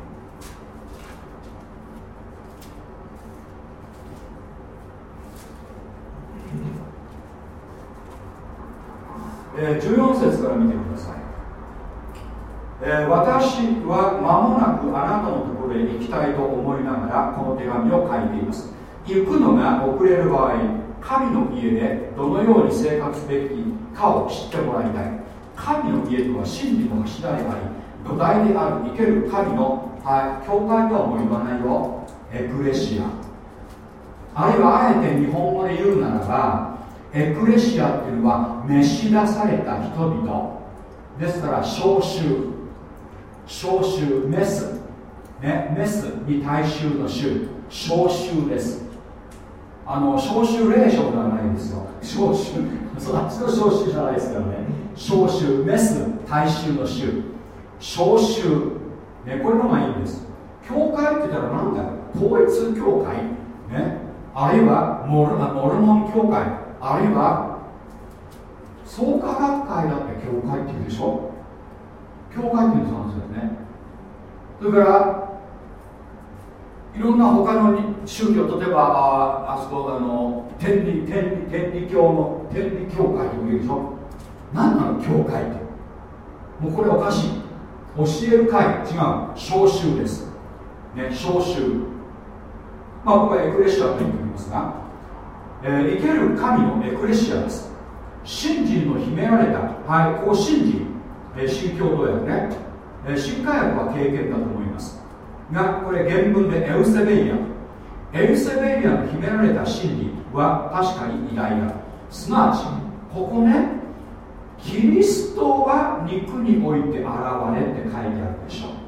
えー、14節から見てください、えー、私は間もなくあなたのところへ行きたいと思いながらこの手紙を書いています。行くのが遅れる場合神の家でどのように生活すべきかを知ってもらいたい。神の家とは真理の柱であり土台である生ける神の、はい、教会とは思いまわないよ。エクレシア。あるいはあえて日本語で言うならばエクレシアっていうのは召し出された人々。ですから召集。召集メス、ね、メスに大衆の衆召集です。あの召集霊障ではないんですよ。召集。そっちの召集じゃないですからね。召集メス大衆の衆召集。ねこれのがいいんです。教会って言ったら何だよ。統一教会。ね。あるいはモルモルモン教会あるいは創価学会だって教会って言うでしょ？教会っていうそうなんですよね。それからいろんな他の宗教例えばああそこあの天理天理天理教の天理教会とか言うでしょ？何なの教会って？もうこれおかしい。教える会違う。召集です。ね召集。まあ僕はエクレシアと言っておりますが、えー、生ける神のエクレシアです。信心の秘められたはいこう信心、えー、新共同訳ね、えー、新科学は経験だと思います。がこれ原文でエウセベイアエウセベイアの秘められた真理は確かに偉大だ。すなわちここねキリストは肉において現れって書いてあるでしょ。う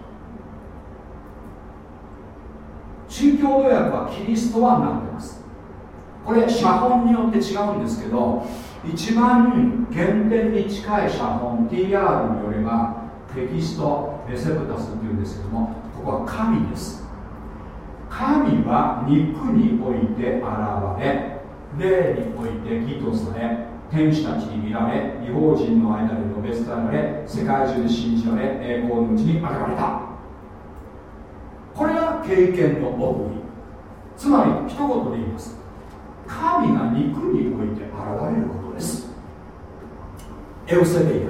新共同訳はキリストはなってます。これ写本によって違うんですけど一番原点に近い写本 TR によればテキストレセプタスっていうんですけどもここは神です。神は肉において現れ霊において義とされ天使たちに見られ違法人の間で述べ伝えられ世界中で信じられ栄光のうちに現れた。これが経験の奥義つまり一言で言います。神が肉において現れることです。エウセベイヤい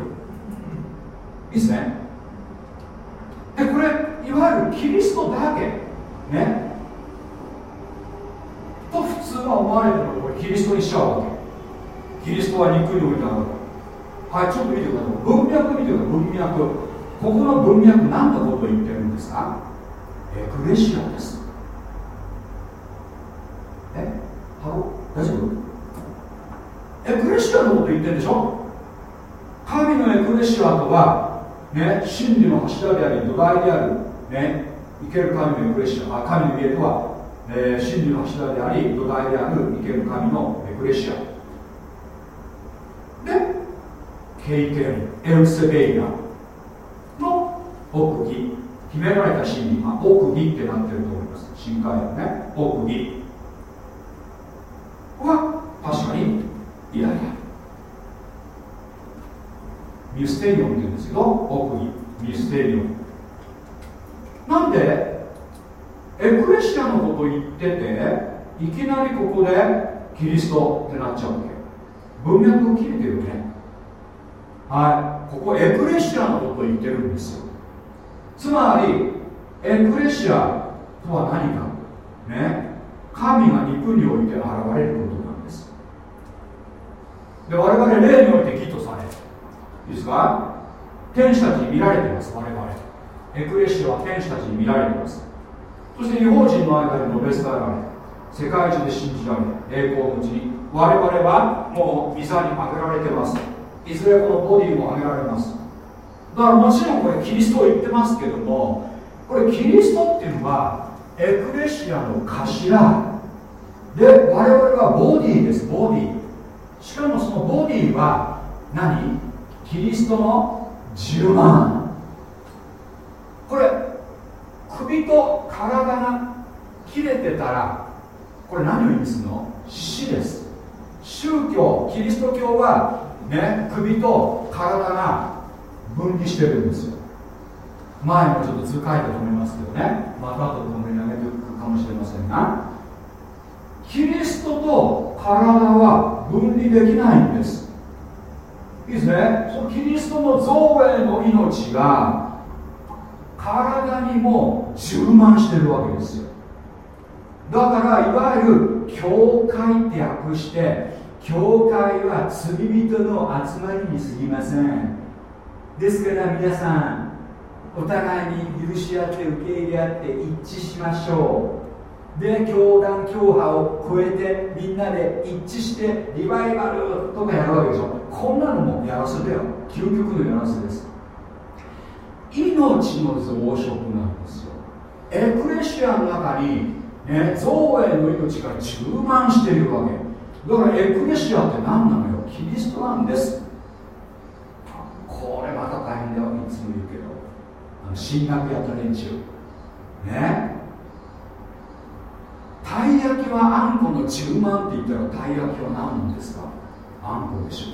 いですね。でこれいわゆるキリストだけ。ね。と普通は思われてるこれキリストにしちゃうわけ。キリストは肉においてある。はいちょっと見てください。文脈見てください。文脈。ここの文脈何のことを言ってるんですか？エクレシアです。え？ハロ大丈夫？エクレシアのこと言ってるでしょ？神のエクレシアとはね、真理の柱であり土台である、ね、生ける神のエクレシア神の家とは、えー、真理の柱であり土台である生ける神のエクレシア。で経験エルセベイラの奥義。決められた真理、まあ、奥義ってなってると思います。新海のね。奥義。は確かにいやいや。ミステリオンって言うんですけど奥義。ミステリオン。なんでエクレシアのこと言ってていきなりここでキリストってなっちゃうわけ。文脈を切れてるね。はい。ここエクレシアのこと言ってるんですよ。つまりエクレシアとは何か？ね。神が肉において現れることなんです。で我々霊において義とされいいですか？天使たちに見られています我々。エクレシアは天使たちに見られています。そして違法人の間に述べ伝えられ世界中で信じられ栄光のうちに。我々はもう御座に挙げられてます。いずれこのボディも挙げられます。だからもちろんこれキリストを言ってますけどもこれキリストっていうのはエクレシアの頭。で我々はボディですボディ。しかもそのボディは何？キリストの10万。これ首と体が切れてたらこれ何を意味するの？死です。宗教キリスト教はね首と体が分離してるんですよ。前もちょっと図書いたと思いますけどね。また後で共に投げていくかもしれませんが。キリストと体は分離できないんです。いいいですね。そのキリストの造営の命が体にも充満してるわけですよ。だからいわゆる教会って訳して教会は罪人の集まりにすぎません。ですから皆さんお互いに許し合って受け入れ合って一致しましょう。で教団教派を超えてみんなで一致してリバイバルとかやるわけでしょ。こんなのもやらせだよ。究極のやらせです。命の増殖なんですよ。エクレシアの中に、ね、造営の命が充満しているわけ。だからエクレシアって何なのよ。キリストなんです。これまた大変だよ。いつも言うけど。あの進学やった連中。ね。たい焼きはあんこの10万って言ったらたい焼きは何ですか？あんこでしょ。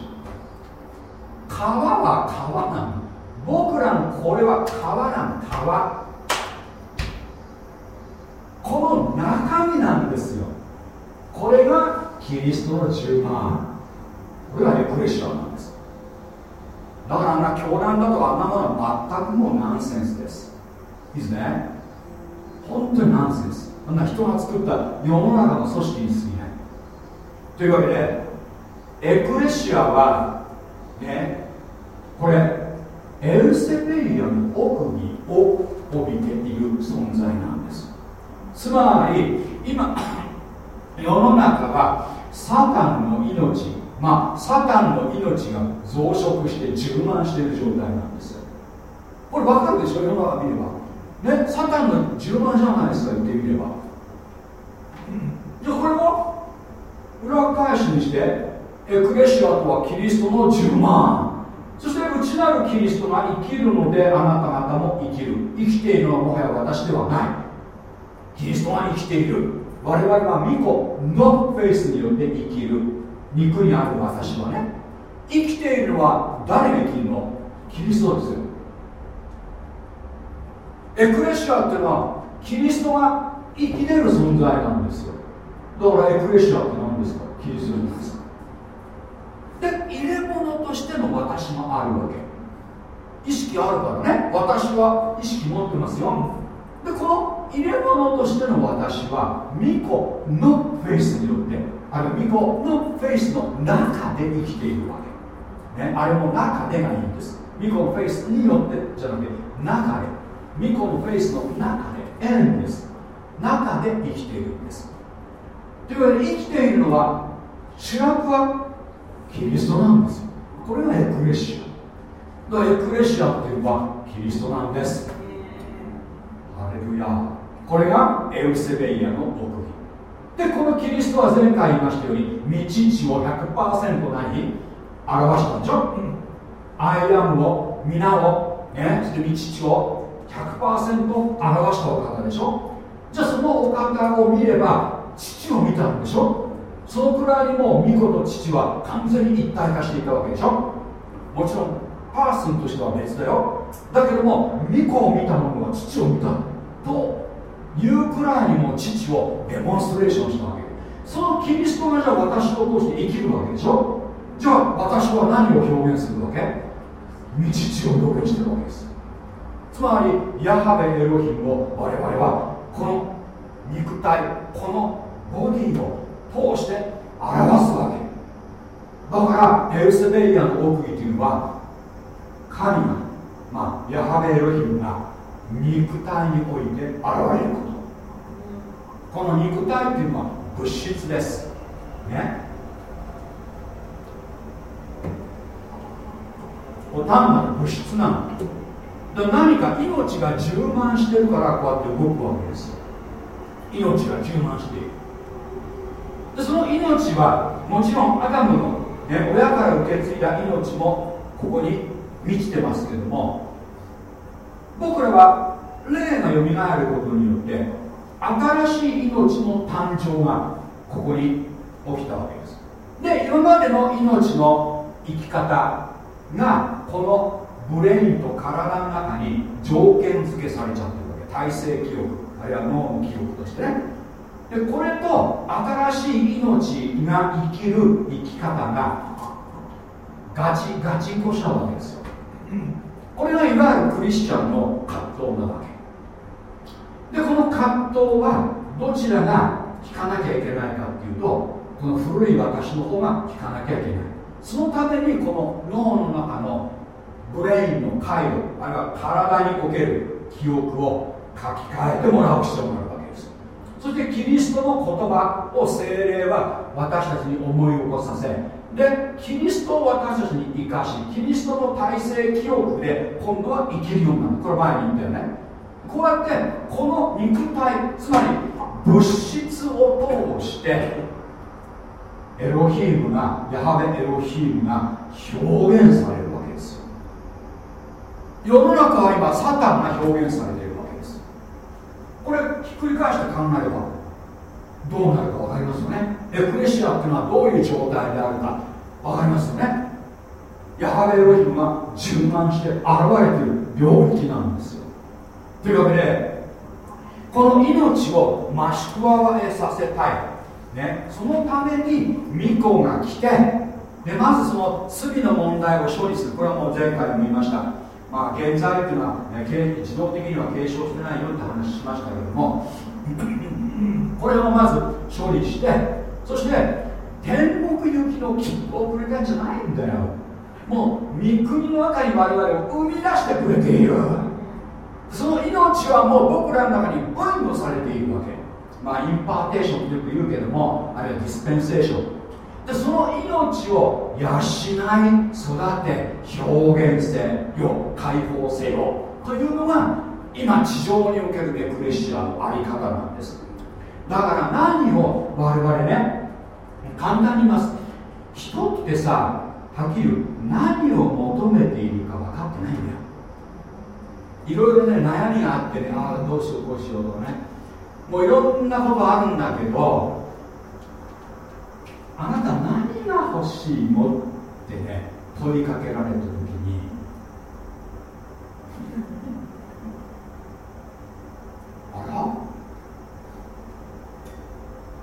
皮は皮なの。僕らのこれは皮なの。皮。この中身なんですよ。これがキリストの10万。これがエクレシアなんです。だからあんな教団だとかあんなものは全くもうナンセンスです。いいですね。本当にナンセンス。あんな人が作った世の中の組織に過ぎない。というわけでエクレシアはねこれエルセペリアの奥義を帯びている存在なんです。つまり今世の中はサタンの命まあサタンの命が増殖して充満している状態なんですよ。これ分かるでしょ？世の中見れば。ねサタンの充満じゃないですか言ってみれば、じゃあこれを裏返しにしてエクレシアとはキリストの充満。そして内なるキリストが生きるのであなた方も生きる。生きているのはもはや私ではない。キリストが生きている。我々は巫女ノフェイスによって生きる。肉にある私はね生きているのは誰が生きるの？キリストですよ。エクレシアっていうのはキリストが生きれる存在なんですよ。だからエクレシアって何ですか？キリストなんですで入れ物としての私もあるわけ。意識あるからね。私は意識持ってますよ。でこの入れ物としての私は御子の faith によってある御子の faith の中で生きているわけ、ね、あれも中でがいいんです。御子の faith によってじゃなくて中で。御子の faith の中でエンです。中で生きているんです。というわけで生きているのは主役はキリストなんですよ。これがエクレシア。だからエクレシアっていうのはキリストなんです。ハレルヤ。これがエウセベイアの奥義でこのキリストは前回言いましたように御父を100%何表したんでしょ、うん、アイアムを皆をねそして御父を100%表したお方でしょ？じゃあそのお方を見れば父を見たんでしょ？そのくらいにもう巫女と父は完全に一体化していたわけでしょ？もちろんパーソンとしては別だよ。だけども巫女を見た者は父を見た。というくらいにも父をデモンストレーションしたわけ。そのキリストがじゃあ私を通して生きるわけでしょ？じゃあ私は何を表現するわけ？道父を表現してるわけです。つまりヤハベエロヒムを我々はこの肉体このボディを通して表すわけ。だからエルセベイアの奥義というのは神が、まあ、ヤハベエロヒムが肉体において現れる。この肉体っていうのは物質です。ね。単なる物質なの。で何か命が充満してるからこうやって動くわけです。命が充満している。でその命はもちろんアダムの、ね、親から受け継いだ命もここに満ちてますけれども僕らは霊がよみがえることによって新しい命の誕生がここに起きたわけです。で今までの命の生き方がこのブレインと体の中に条件付けされちゃってるわけ。体制記憶あるいは脳の記憶としてね。でこれと新しい命が生きる生き方がガチガチンコしたわけですよ。これがいわゆるクリスチャンの葛藤なわけ。でこの葛藤はどちらが引かなきゃいけないかっていうとこの古い私の方が引かなきゃいけない。そのためにこの脳の中のブレインの回路あるいは体における記憶を書き換えてもらう必要があるわけです。そしてキリストの言葉を精霊は私たちに思い起こさせでキリストを私たちに生かしキリストの体制記憶で今度は生きるようになる。これ前に言ったよね。こうやってこの肉体つまり物質を通してエロヒームがヤハベエロヒームが表現されるわけですよ。世の中は今サタンが表現されているわけです。これひっくり返して考えればどうなるか分かりますよね。エクレシアっていうのはどういう状態であるか分かりますよね。ヤハベエロヒムが充満して現れている領域なんですというわけでこの命を増し加えさせたい、ね、そのために巫女が来てでまずその罪の問題を処理する。これはもう前回も言いました。まあ現在っていうのは、ね、自動的には継承してないよって話しましたけれども。これをまず処理してそして天国行きの切符をくれたんじゃないんだよ。もう御国の中に我々を生み出してくれている。その命はもう僕らの中に分与されているわけ。まあ impartation ってよく言うけどもあるいは dispensation。でその命を養い育て表現せよ解放せよというのが今地上におけるエクレシアの在り方なんです。だから何を我々ね簡単に言います。人ってさはっきり何を求めているか分かってないんだよ。いろいろね悩みがあってねああどうしようこうしようとかね。もういろんなことあるんだけどあなた何が欲しいの？ってね問いかけられた時に。あ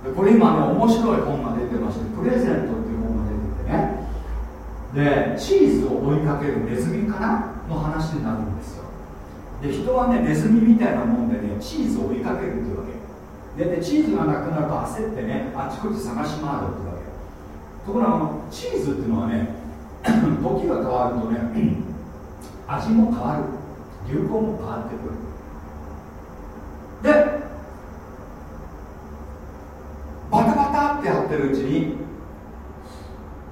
ら？これ今ね面白い本が出てましてプレゼントっていう本が出ててね。でチーズを追いかけるネズミかな？の話になるんですで人はねネズミみたいなもんでねチーズを追いかけるっていうわけででチーズがなくなると焦ってねあちこち探し回るっていうわけところがチーズっていうのはね 時が変わるとね 味も変わる。流行も変わってくる。でバタバタってやってるうちに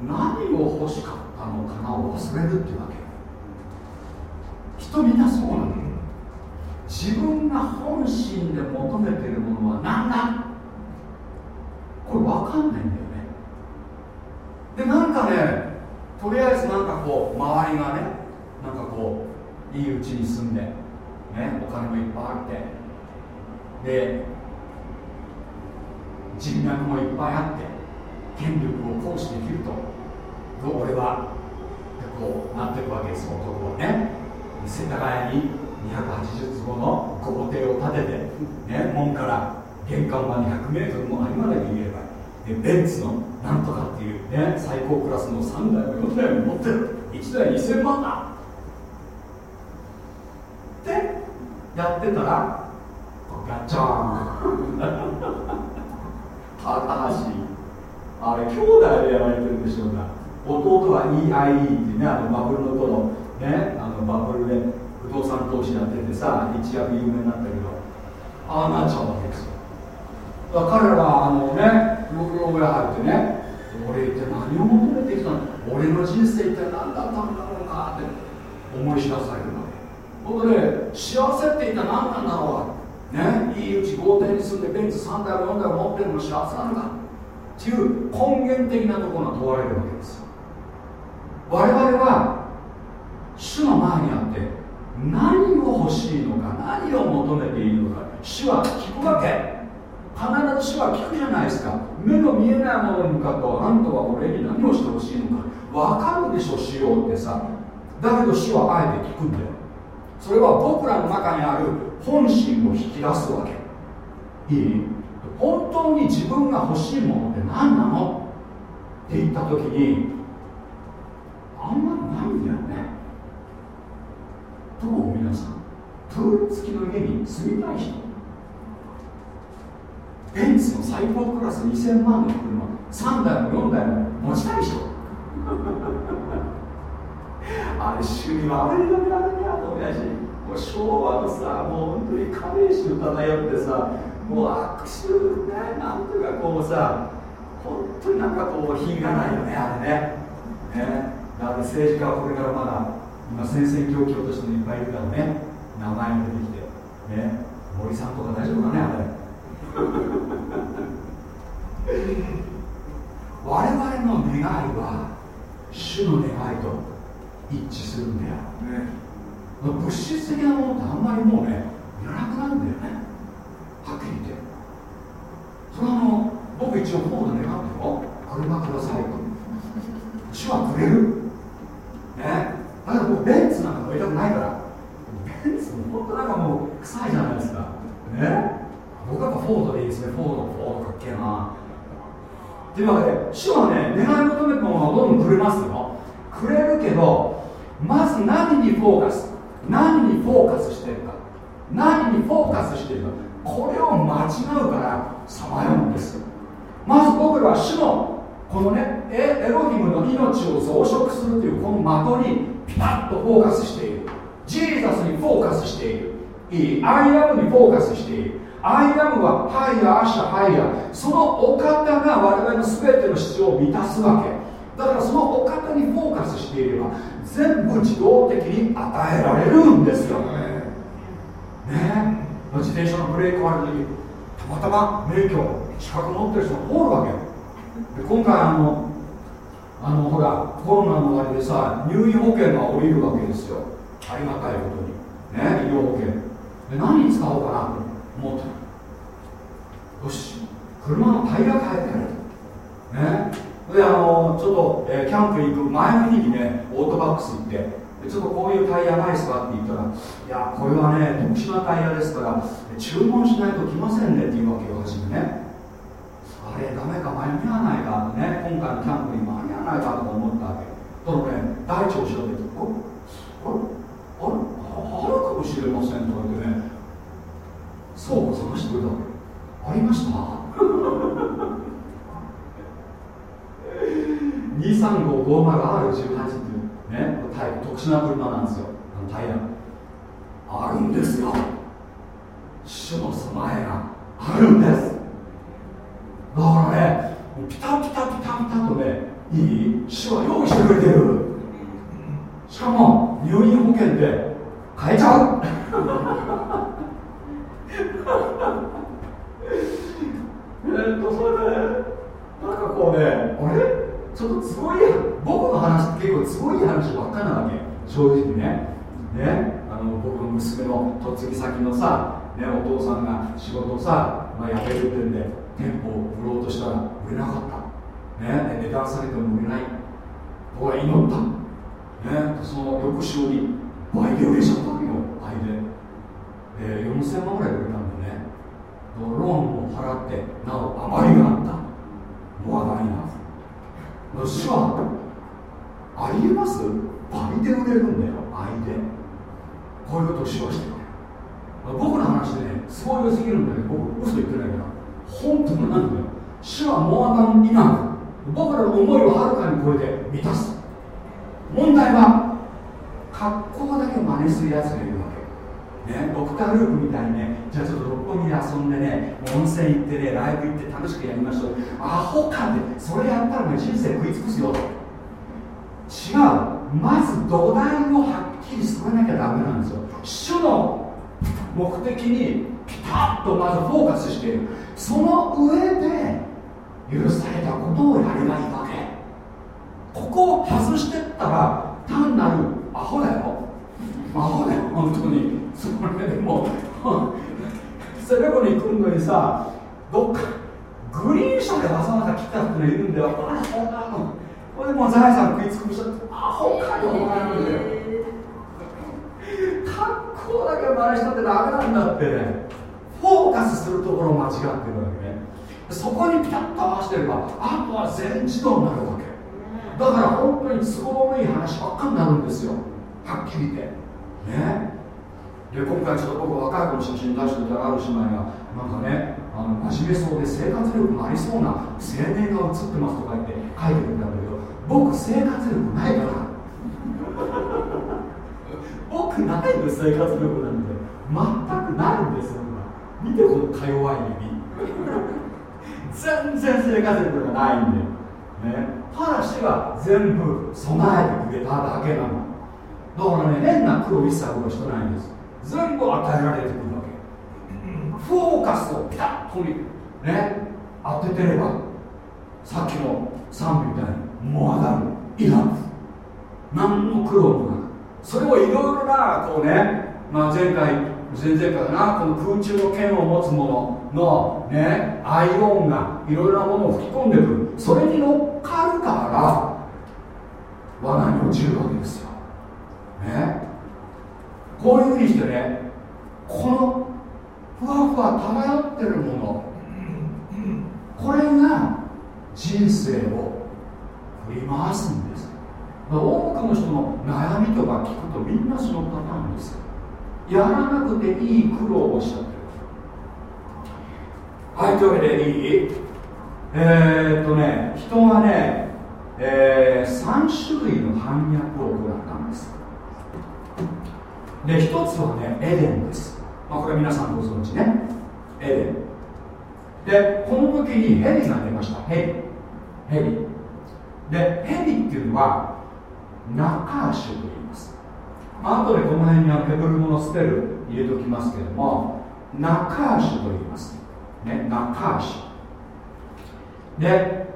何を欲しかったのかなを忘れるっていうわけ人みんなそうなの自分が本心で求めているものは何だ？これ分かんないんだよね。でなんかねとりあえずなんかこう周りがねなんかこういいうちに住んでねお金もいっぱいあってで人脈もいっぱいあって権力を行使できると俺はこうなっていくわけです男はね。世田谷に280坪の豪邸を建てて、ね、門から玄関まで100メートルもありまで逃げればでベンツのなんとかっていう、ね、最高クラスの3台も4台も持ってる。1台2000万だ。ってやってたらガチャーン。高橋。あれ兄弟でやられてるんでしょうか弟は EIE ってねあのバブルの頃ねあのバブルで不動産投資やっててさ一躍有名になったけどああなっちゃうわけですよ。だから彼らはあのねろくろが入ってね俺一体何を求めてきたの？俺の人生一体何だったんだろうかって思い知らされるわけ。僕ね幸せって一体何なんだろうねいいうち豪邸に住んでベンツ3台も4台も持ってるの幸せなのかっていう根源的なところが問われるわけですよ。我々は主の前にあって何を欲しいのか何を求めているのか。主は聞くわけ。必ず主は聞くじゃないですか。目の見えないものに向かってあんたは俺に何をしてほしいのか。分かるでしょ主よってさ。だけど主はあえて聞くんだよ。それは僕らの中にある本心を引き出すわけ。いい？本当に自分が欲しいものって何なの？って言った時にあんまりないんだよね。どう思皆さんプール付きの家に住みたい人。ベンツの最高クラス2000万の車。3台も4台も持ちたい人。あれ趣味悪いよねあれねあの親父もう昭和のさもう本当に加齢臭漂ってさもう悪臭ねなんとかこうさ本当になんかこう品がないよねあれね。ね。だから政治家はこれからまだ。今戦々恐々としていっぱいいるからね。名前も出てきて。ね。森さんとか大丈夫かねあれ。我々の願いは主の願いと一致するんだよ、ね、物質的なものってあんまりもうねいらなくなるんだよね。はっきり言って。それはあの僕一応フォード願ってよ。車くださいと。主はくれる。ねだから僕ベンツなんか乗りたくないから。ベンツも本当なんかもう臭いじゃないですか。ね僕はやっぱフォードでいいですね。フォードフォードかっけえな。というわけで主はね願い求めたものはどんどんくれますよ。くれるけどまず何にフォーカス何にフォーカスしてるか。何にフォーカスしてるか。これを間違うからさまようんですまず僕らは主のこのねエロヒムの命を増殖するというこの的にピタッとフォーカスしている。Jesusにフォーカスしている。いい I AMにフォーカスしている。 I AMはハイヤー、アシェル、ハイヤー。そのお方が我々の全ての必要を満たすわけ。だからそのお方にフォーカスしていれば全部自動的に与えられるんですよ。ね。自転車のブレーキ割る時たまたま免許資格持ってる人が通るわけ今回あのあのほらコロナの終わりでさ入院保険が下りるわけですよ。ありがたいことに。ね医療保険。で何に使おうかなと思ってよし。車のタイヤ変えてやる。ね。であのちょっと、えー、キャンプ行く前の日にねオートバックス行って。ちょっとこういうタイヤないですかって言ったらいやこれはね特殊なタイヤですから注文しないと来ませんねっていうわけよ初めね。あれダメか間に合わないかってね。今回のキャンプに間に合わないかとか思ったわけとのね大腸を調べてあれあれあれ？あるかもしれませんとか言ってね。倉庫探してくれたわけありました？23550R18 っていうねタイプ特殊な車なんですよ。あのタイヤ。あるんですよ。主の備えがあるんですだからねピタピタピタピタとねいい主は用意してくれてるしかも入院保険で買えちゃうえっとそれでなんかこうねあれちょっとすごい僕の話って結構すごい話ばっかなわけ正直ねねあの僕の娘の嫁ぎ先のさ、ね、お父さんが仕事をさ、まあ、辞めるってんで店舗を売ろうとしたら売れなかったね値段下げても売れない僕は祈った。ねその翌週に倍で売れちゃったわけよ倍で。で4000万ぐらい売れたんでね。ローンを払ってなお余りがあった。もうないな主はありえます？倍で売れるんだよ倍で。こういうことを主はしてる僕の話でねすごい良すぎるんだけど僕嘘言ってないから本当なんだよ主はモアダンイナ僕らの思いをはるかに超えて満たす。問題は格好だけ真似するやつがいるわけ。ねドクターループみたいにねじゃあちょっと六本木で遊んでね温泉行ってねライブ行って楽しくやりましょう。アホかってそれやったらね人生食い尽くすよ。違う。まず土台をはっきり作らなきゃダメなんですよ。主の目的にピタッとまずフォーカスしている。その上で許されたことをやればいいわけ。ここを外してったら単なるアホだよ。アホだよ。本当に。それでもセレブに来るのにさどっかグリーン車でわざわざ来た人がいるんだよ。あそんなのこれでもう財産食い尽くしちゃってアホかよお前なんだよ。格好だけ真似したってダメなんだってフォーカスするところを間違ってるわけ。そこにピタッと合わせてればあとは全自動になるわけ。だから本当に都合のいい話ばっかになるんですよ。はっきり言って。ね。で今回ちょっと僕若い子の写真出してたらある姉妹がなんかねあの真面目そうで生活力がありそうな青年が写ってますとか言って書いてくれたんだけど僕生活力ないから。僕ないの生活力なんで全くないんですよ見てこのか弱い指全然生活力がないんで、ね、ただしは全部備えてくれただけなの。だからね変な苦労一切僕はしてないんです。全部与えられてくるわけ。フォーカスをピタッとにね。当ててればさっきの賛美みたいにもう上がる。イラフ何の苦労もなく。それをいろいろなこうね、まあ、前回前々回かなこの空中の剣を持つ者。のねアイオンがいろいろなものを吹き込んでくる。それに乗っかるから罠に落ちるわけですよ。ね。こういうふうにしてねこのふわふわ漂ってるもの。これが人生を振り回すんです。多くの人の悩みとか聞くとみんなそのパターンです。やらなくていい苦労をしちゃってはいというわけでいい？えー、っとね人はね、えー、3種類の反逆を行ったんです。で一つはねエデンです、まあ、これ皆さんご存知ね。エデン。でこの時にヘビが出ました。ヘビヘビでヘビっていうのはナカーシュと言います。後でこの辺にはペブル語のスペル入れておきますけどもナカーシュと言います。ねナカーシュで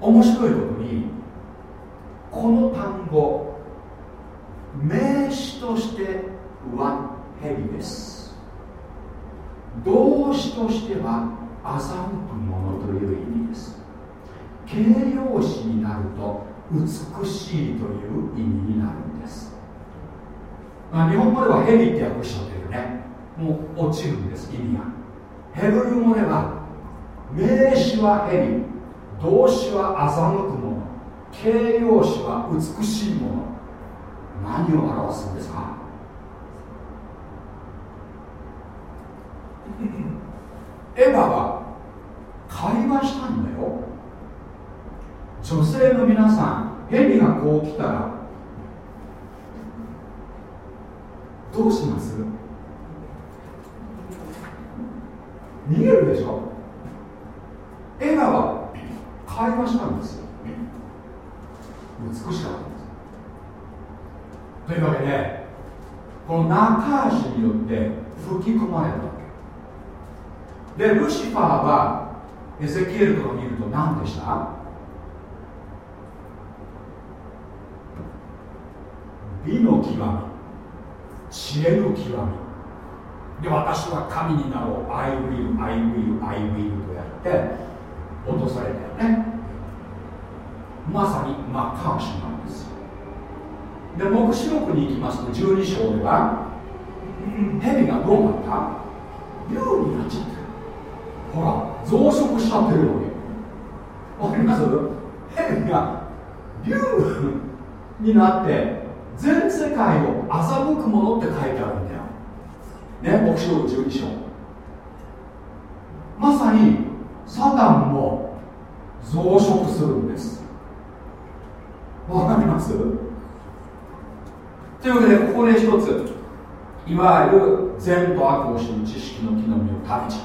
面白いことにこの単語名詞としては蛇です。動詞としては欺くものという意味です。形容詞になると美しいという意味になるんです、まあ、日本語では蛇って訳しちゃってるね。もう落ちるんです意味が。ヘブル語では名詞は蛇動詞は欺くもの形容詞は美しいもの。何を表すんですか？エヴァは会話したんだよ。女性の皆さん蛇がこう来たらどうします？逃げるでしょ。エヴァは会話したんですよ。美しかったんですというわけでこの中足によって吹き込まれたわけ。でルシファーはエゼキエルとか見ると何でした？美の極み。知恵の極み。で私は神になろう。I will, I will, I will とやって落とされたよね。まさにマッカーシュなんですよ。で黙示録に行きますと12章では蛇がどうなった？竜になっちゃってるほら増殖しちゃってるわけわかります？蛇が竜になって全世界を欺くものって書いてあるんだよ。ね黙示録12章。まさにサタンも増殖するんです。わかります？というわけでここで一ついわゆる善と悪を知る知識の木の実を食べちゃっ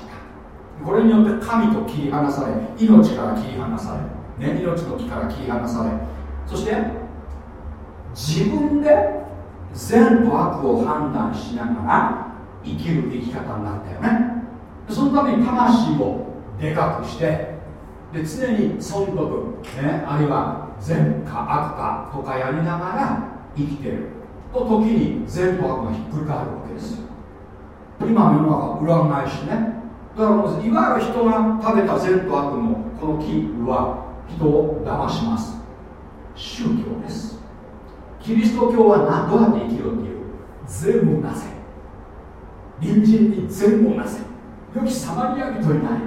た。これによって神と切り離され命から切り離され、ね、命の木から切り離されそして自分で善と悪を判断しながら生きる生き方になったよね。そのために魂をでかくしてで常に損得、ね、あるいは善か悪かとかやりながら生きてる。と時に善と悪がひっくり返るわけですよ。今の世の中裏返しね。だからもういわゆる人が食べた善と悪のこの木は人を騙します。宗教です。キリスト教は何どうやって生きろっていう？善をなせ隣人に善をなせ。良きサマリア人いない。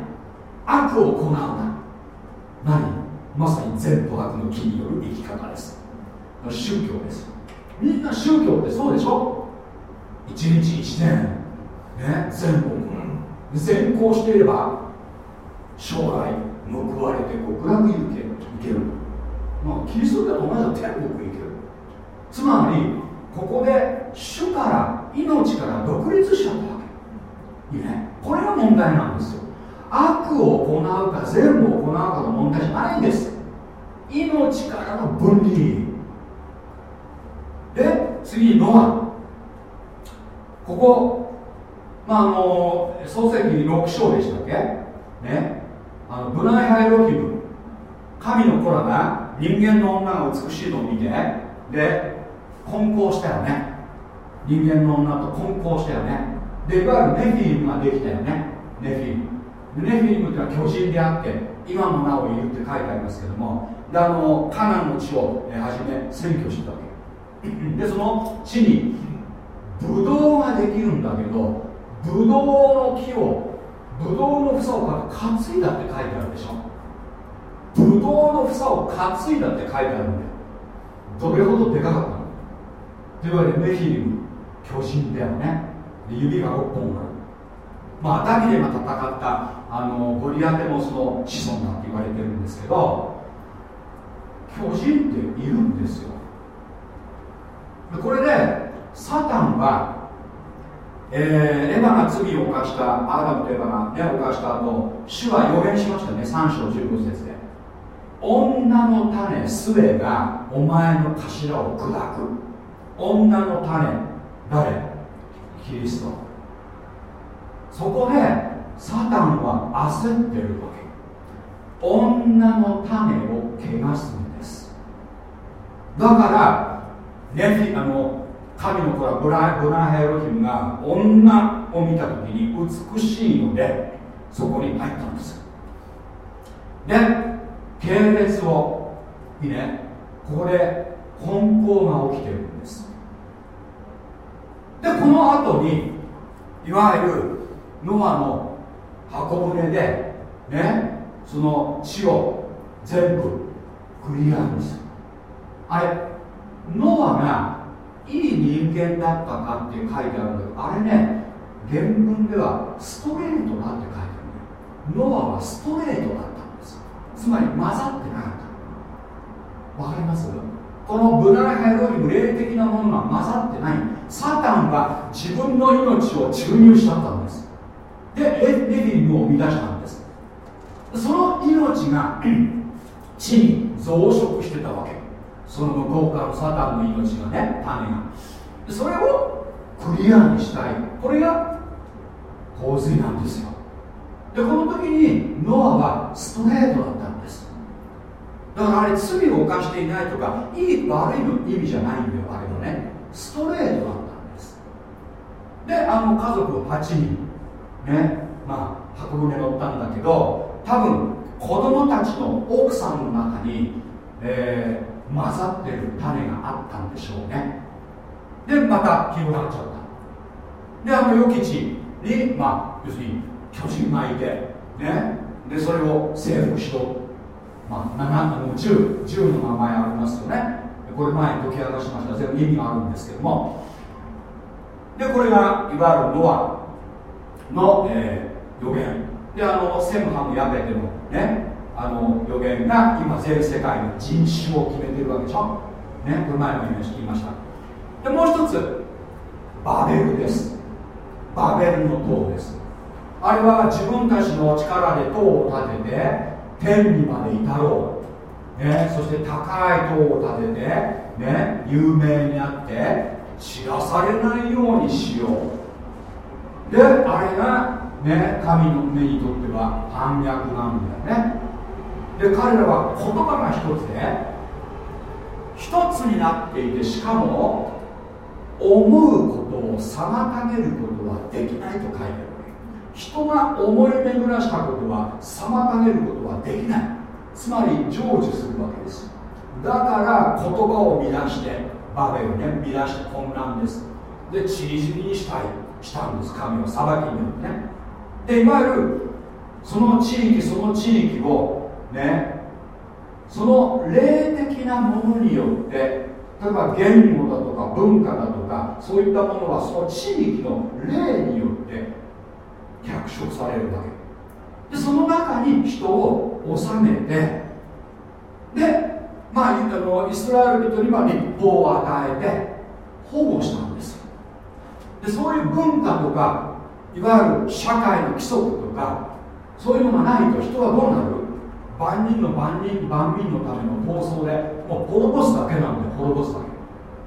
悪を行うな。何まさに善と悪の木による生き方です。宗教です。みんな宗教ってそうでしょ？一日一年。ね善を行う。善行していれば将来報われて極楽に行け行ける。まあキリスト教と同じだ天国行ける。つまりここで主から命から独立しちゃったわけ。いいね。これが問題なんですよ。悪を行うか善を行うかの問題じゃないんです。命からの分離。で次ノア。ここまああの創世記6章でしたっけ？ね。あのブナイハイロヒム。神の子らが人間の女が美しいのを見て。で混交したよね。人間の女と混交したよね。でいわゆるネフィリムができたよね。ネフィリムネフィリムというのは巨人であって今もなおいるって書いてありますけどもであのカナンの地をはじめ占拠したわけ。でその地にブドウができるんだけどブドウの木をブドウの房を担いだって書いてあるでしょ。ブドウの房を担いだって書いてあるんだよ。どれほどでかかったの？というわけでメヒリム巨人だよね。指が6本ある。まあダビデが戦ったあのゴリアテもその子孫だって言われてるんですけど巨人っているんですよ。これでサタンは、えー、エヴァが罪を犯したアダムとエヴァが、ね、犯した後主は予言しましたね3章15節で。女の種すべがお前の頭を砕く。女の種誰？キリスト。そこでサタンは焦ってるわけ。女の種を汚すんです。だからネフィあの神の子らブラブラヘロヒムが女を見た時に美しいのでそこに入ったんです。で系列をいいね。ここで混交が起きてる。でこの後にいわゆるノアの箱舟でねその地を全部クリアにする。あれノアがいい人間だったかって書いてあるんだけどあれね原文ではストレートだって書いてあるノアはストレートだったんです。つまり混ざってなかった。わかります？このブナラハイロリム霊的なものが混ざってない。サタンは自分の命を注入しちゃったんです。でレレフィムを生み出したんです。その命が 地に増殖してたわけ。その向こうからサタンの命がね種が。それをクリアにしたい。これが洪水なんですよ。でこの時にノアはストレートだっただからあれ罪を犯していないとかいい悪いの意味じゃないんだよあれはね。ストレートだったんです。であの家族8人ねまあ箱舟乗ったんだけど多分子供たちの奥さんの中に、えー、混ざってる種があったんでしょうね。でまた広がっちゃった。であの与吉にまあ要するに巨人がいてね。でそれを征服しろ。まあ7の 10, 10の名前ありますよね。これ前に解き明かしました。全部意味があるんですけども。でこれがいわゆるノアの、えー、予言。であのセムハムヤベテのねあの予言が今全世界の人種を決めてるわけでしょ。ねこれ前も言いました。でもう一つバベルです。バベルの塔です。あれは自分たちの力で塔を建てて天にまで至ろう、ね、そして高い塔を建てて、ね、有名になって知らされないようにしよう。であれが、ね、神の目にとっては反逆なんだよね。で彼らは言葉が一つで一つになっていてしかも思うことを妨げることはできないと書いてある。人が思い巡らしたことは妨げることはできない。つまり成就するわけです。だから言葉を乱してバベルね乱して混乱です。でちりぢりにしたいしたんです。神は裁きによってね。でいわゆるその地域その地域をねその霊的なものによって例えば言語だとか文化だとかそういったものはその地域の霊によって脚色されるわけ。でその中に人を収めてでまあ、あのイスラエル人には立法を与えて保護したんです。でそういう文化とかいわゆる社会の規則とかそういうのがないと人はどうなる？万人の万人万民のための闘争でもう滅ぼすだけなんで滅ぼすだ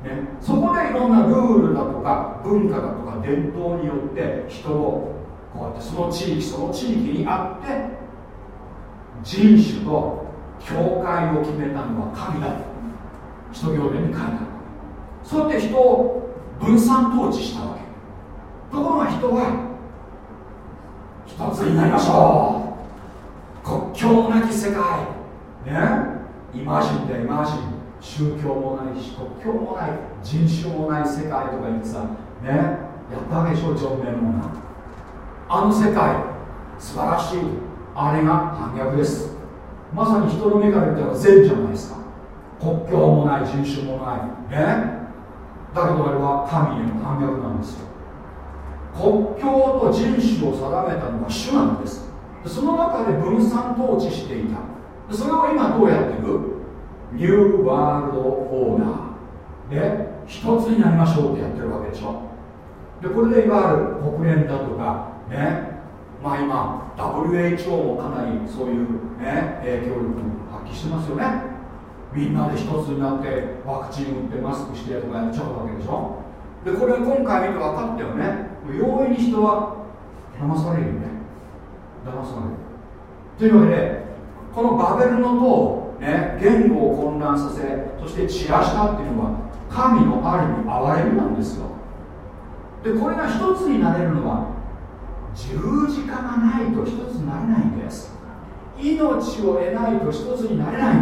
け、ね、そこでいろんなルールだとか文化だとか伝統によって人をこうやってその地域その地域にあって人種と教会を決めたのは神だ使徒行伝に書いた。そうやって人を分散統治したわけ。ところが人は一つになりましょう国境なき世界。ね。イマジンでイマジン。宗教もないし国境もない。人種もない世界とか言ってさね。やったわけでしょ上面もなあの世界素晴らしい。あれが反逆です。まさに人の目から見たら善じゃないですか。国境もない人種もない。ねだけどあれは神への反逆なんですよ。国境と人種を定めたのは主なんです。その中で分散統治していた。それを今どうやってるニューワールドオーダーで一つになりましょうってやってるわけでしょ。でこれでいわゆる国連だとかねまあ今 WHO もかなりそういうね影響力発揮してますよね。みんなで一つになってワクチン打ってマスクしてとかやっちゃうわけでしょ？でこれ今回見て分かったよね。容易に人は騙されるよね。騙される。というわけでこのバベルの塔、ね、言語を混乱させそして散らしたっていうのは神のある意味憐れみなんですよ。でこれが一つになれるのは十字架がないと一つになれないんです。命を得ないと一つになれない。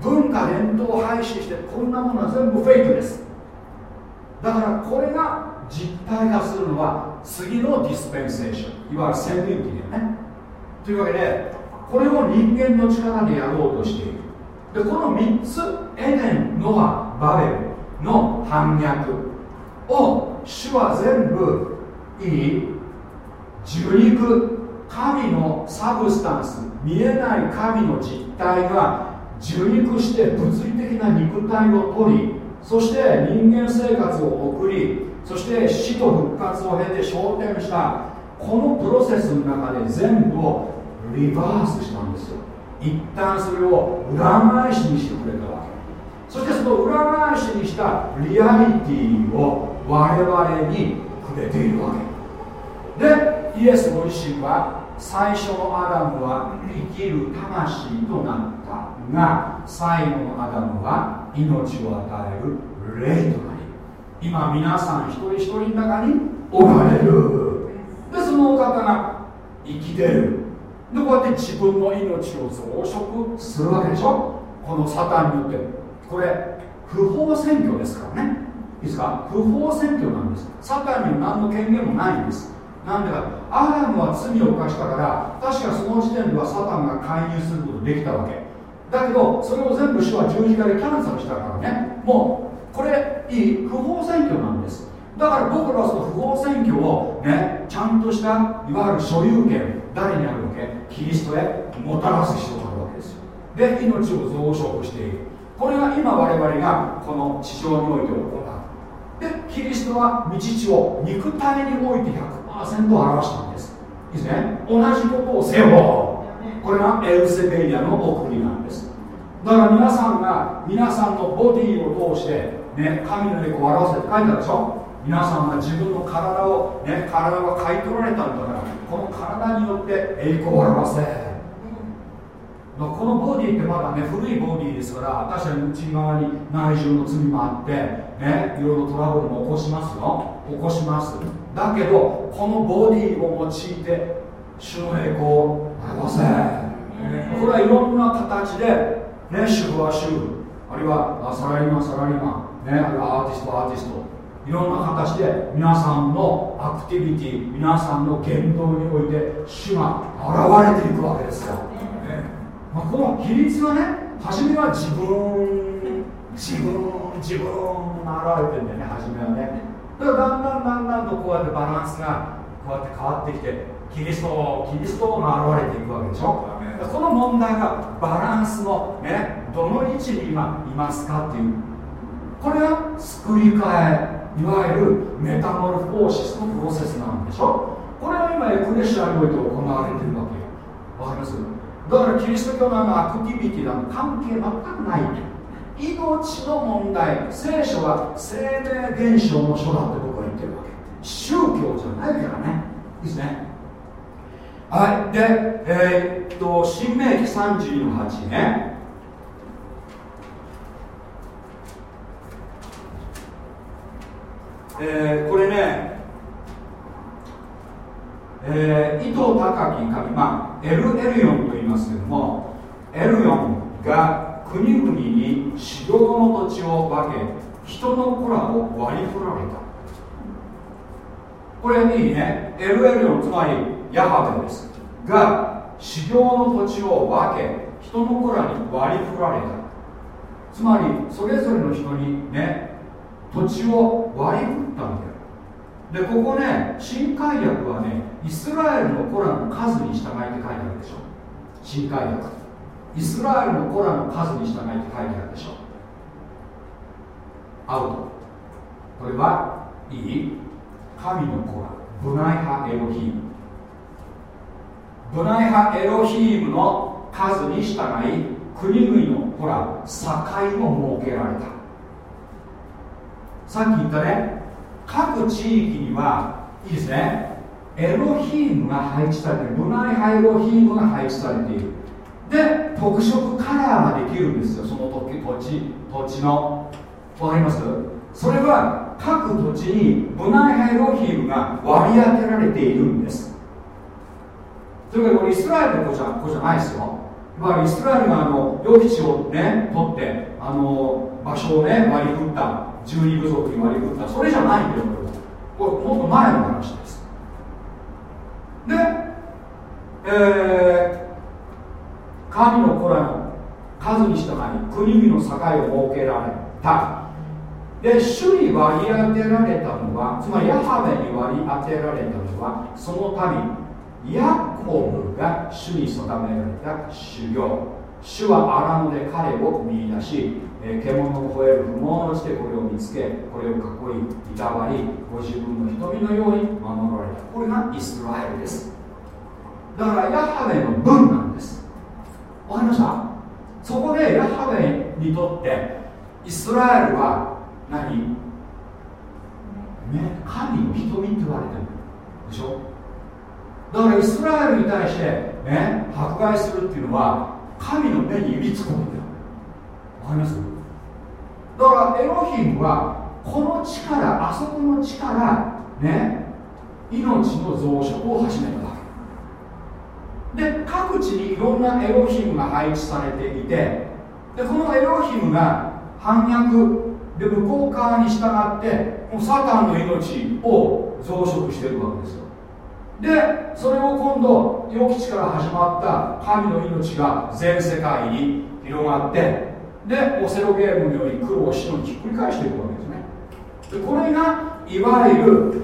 文化伝統を廃止してこんなものは全部フェイクです。だからこれが実体化するのは次のディスペンセーション。いわゆる洗礼期だよね。というわけでこれを人間の力でやろうとしている。でこの3つエデンノアバベルの反逆を主は全部いい受肉神のサブスタンス見えない神の実体が受肉して物理的な肉体を取りそして人間生活を送りそして死と復活を経て昇天したこのプロセスの中で全部をリバースしたんですよ。一旦それを裏返しにしてくれたわけ。そしてその裏返しにしたリアリティを我々にくれているわけ。でイエスご自身は最初のアダムは生きる魂となったが最後のアダムは命を与える霊となる今皆さん一人一人の中におられる。でそのお方が生きてる。でこうやって自分の命を増殖するわけでしょ？このサタンによって。これ不法選挙ですからね。いいですか？不法選挙なんです。サタンには何の権限もないんです。なんでか。アダムは罪を犯したから確かその時点ではサタンが介入することできたわけ。だけどそれを全部主は十字架でキャンセルしたからね。もうこれいい不法選挙なんです。だから僕らはその不法選挙をねちゃんとしたいわゆる所有権誰にあるわけ？キリストへもたらす必要があるわけですよ。で命を増殖しているこれが今我々がこの地上において行う。でキリストは道地を肉体において100表したんです。いいですね？同じことをせよ。これがエルセベリアの送りなんです。だから皆さんが皆さんのボディを通してね、神の栄光を表せって書いてあるでしょ？皆さんが自分の体を、ね、体が買い取られたんだからこの体によって栄光を表せ。このボディってまだね古いボディですから確かに内側に内獣の罪もあってねいろいろトラブルも起こしますよ。起こします。だけどこのボディを用いて主の栄光を表せこれはいろんな形でね主婦は主婦あるいはサラリーマンサラリーマンね、あるいはアーティストアーティスト。いろんな形で皆さんのアクティビティ皆さんの言動において主が現れていくわけですよ、ね、まあ、この比率はね初めは自分自分自分が現れてるんだよね初めはね。だからだんだんだんだんとこうやってバランスがこうやって変わってきてキリストキリストが現れていくわけでしょ。この問題がバランスのねどの位置に今いますかっていう。これが作り変えいわゆるメタモルフォーシスのプロセスなんでしょ。これは今エクレシアにおいて行われてるわけよ。わかります？だからキリスト教ののアクティビティなど関係全くない命の問題聖書は生命現象の書だって僕は言ってるわけ。宗教じゃないからね。ですね。はい。でえー、っと新明記32の8ね。えー、これね、えー、高き神、まあ、エル・エルヨンと言いますけれどもエルヨンが国々に修行の土地を分け人の子らを割り振られた。これいいね。エル・エルヨンつまりヤハベです。が修行の土地を分け人の子らに割り振られた。つまりそれぞれの人にね土地を割り振ったんだよでここね新海訳はねイスラエルの子らの数に従いって書いてあるでしょ。新海訳イスラエルの子らの数に従いって書いてあるでしょ。アウト。これはいい。神の子ら。ブナイハエロヒーム。ブナイハエロヒームの数に従い国々の子ら境を設けられた。さっき言ったね。各地域にはいいですね。エロヒームが配置されてる。ブナイハエロヒームが配置されている。で特色カラーができるんですよその土地土地の。わかります？それは各土地にブナイハエロヒームが割り当てられているんです。というわけでイスラエルの子じゃ子じゃないですよ。いわゆるイスラエルがあの予期地をね取ってあの場所をね割り振った十二部族に割り振った。それじゃないんだよこれもっと前の話です。で、えー、神の子らの数に従い国々の境を設けられた。で主に割り当てられたのはつまりヤハベに割り当てられたのはその民ヤコブが主に定められた修行。主は荒野で彼を見出し、えー、獣を吠える不毛の地でこれを見つけこれを囲いいたわりご自分の瞳のように守られた。これがイスラエルです。だからヤハベの分なんです。わかりました？そこでヤハベにとってイスラエルは何？ね神の瞳って言われてる。でしょ？だからイスラエルに対してね迫害するっていうのは神の目に指突っ込むんだよ。わかります？だからエロヒムはこの力あそこの力ね命の増殖を始めたわけ。で各地にいろんなエロヒムが配置されていてでこのエロヒムが反逆で向こう側に従ってもうサタンの命を増殖してるわけですよ。でそれを今度予期地から始まった神の命が全世界に広がってでオセロゲームのように黒を白にひっくり返していくわけですね。でこれがいわゆる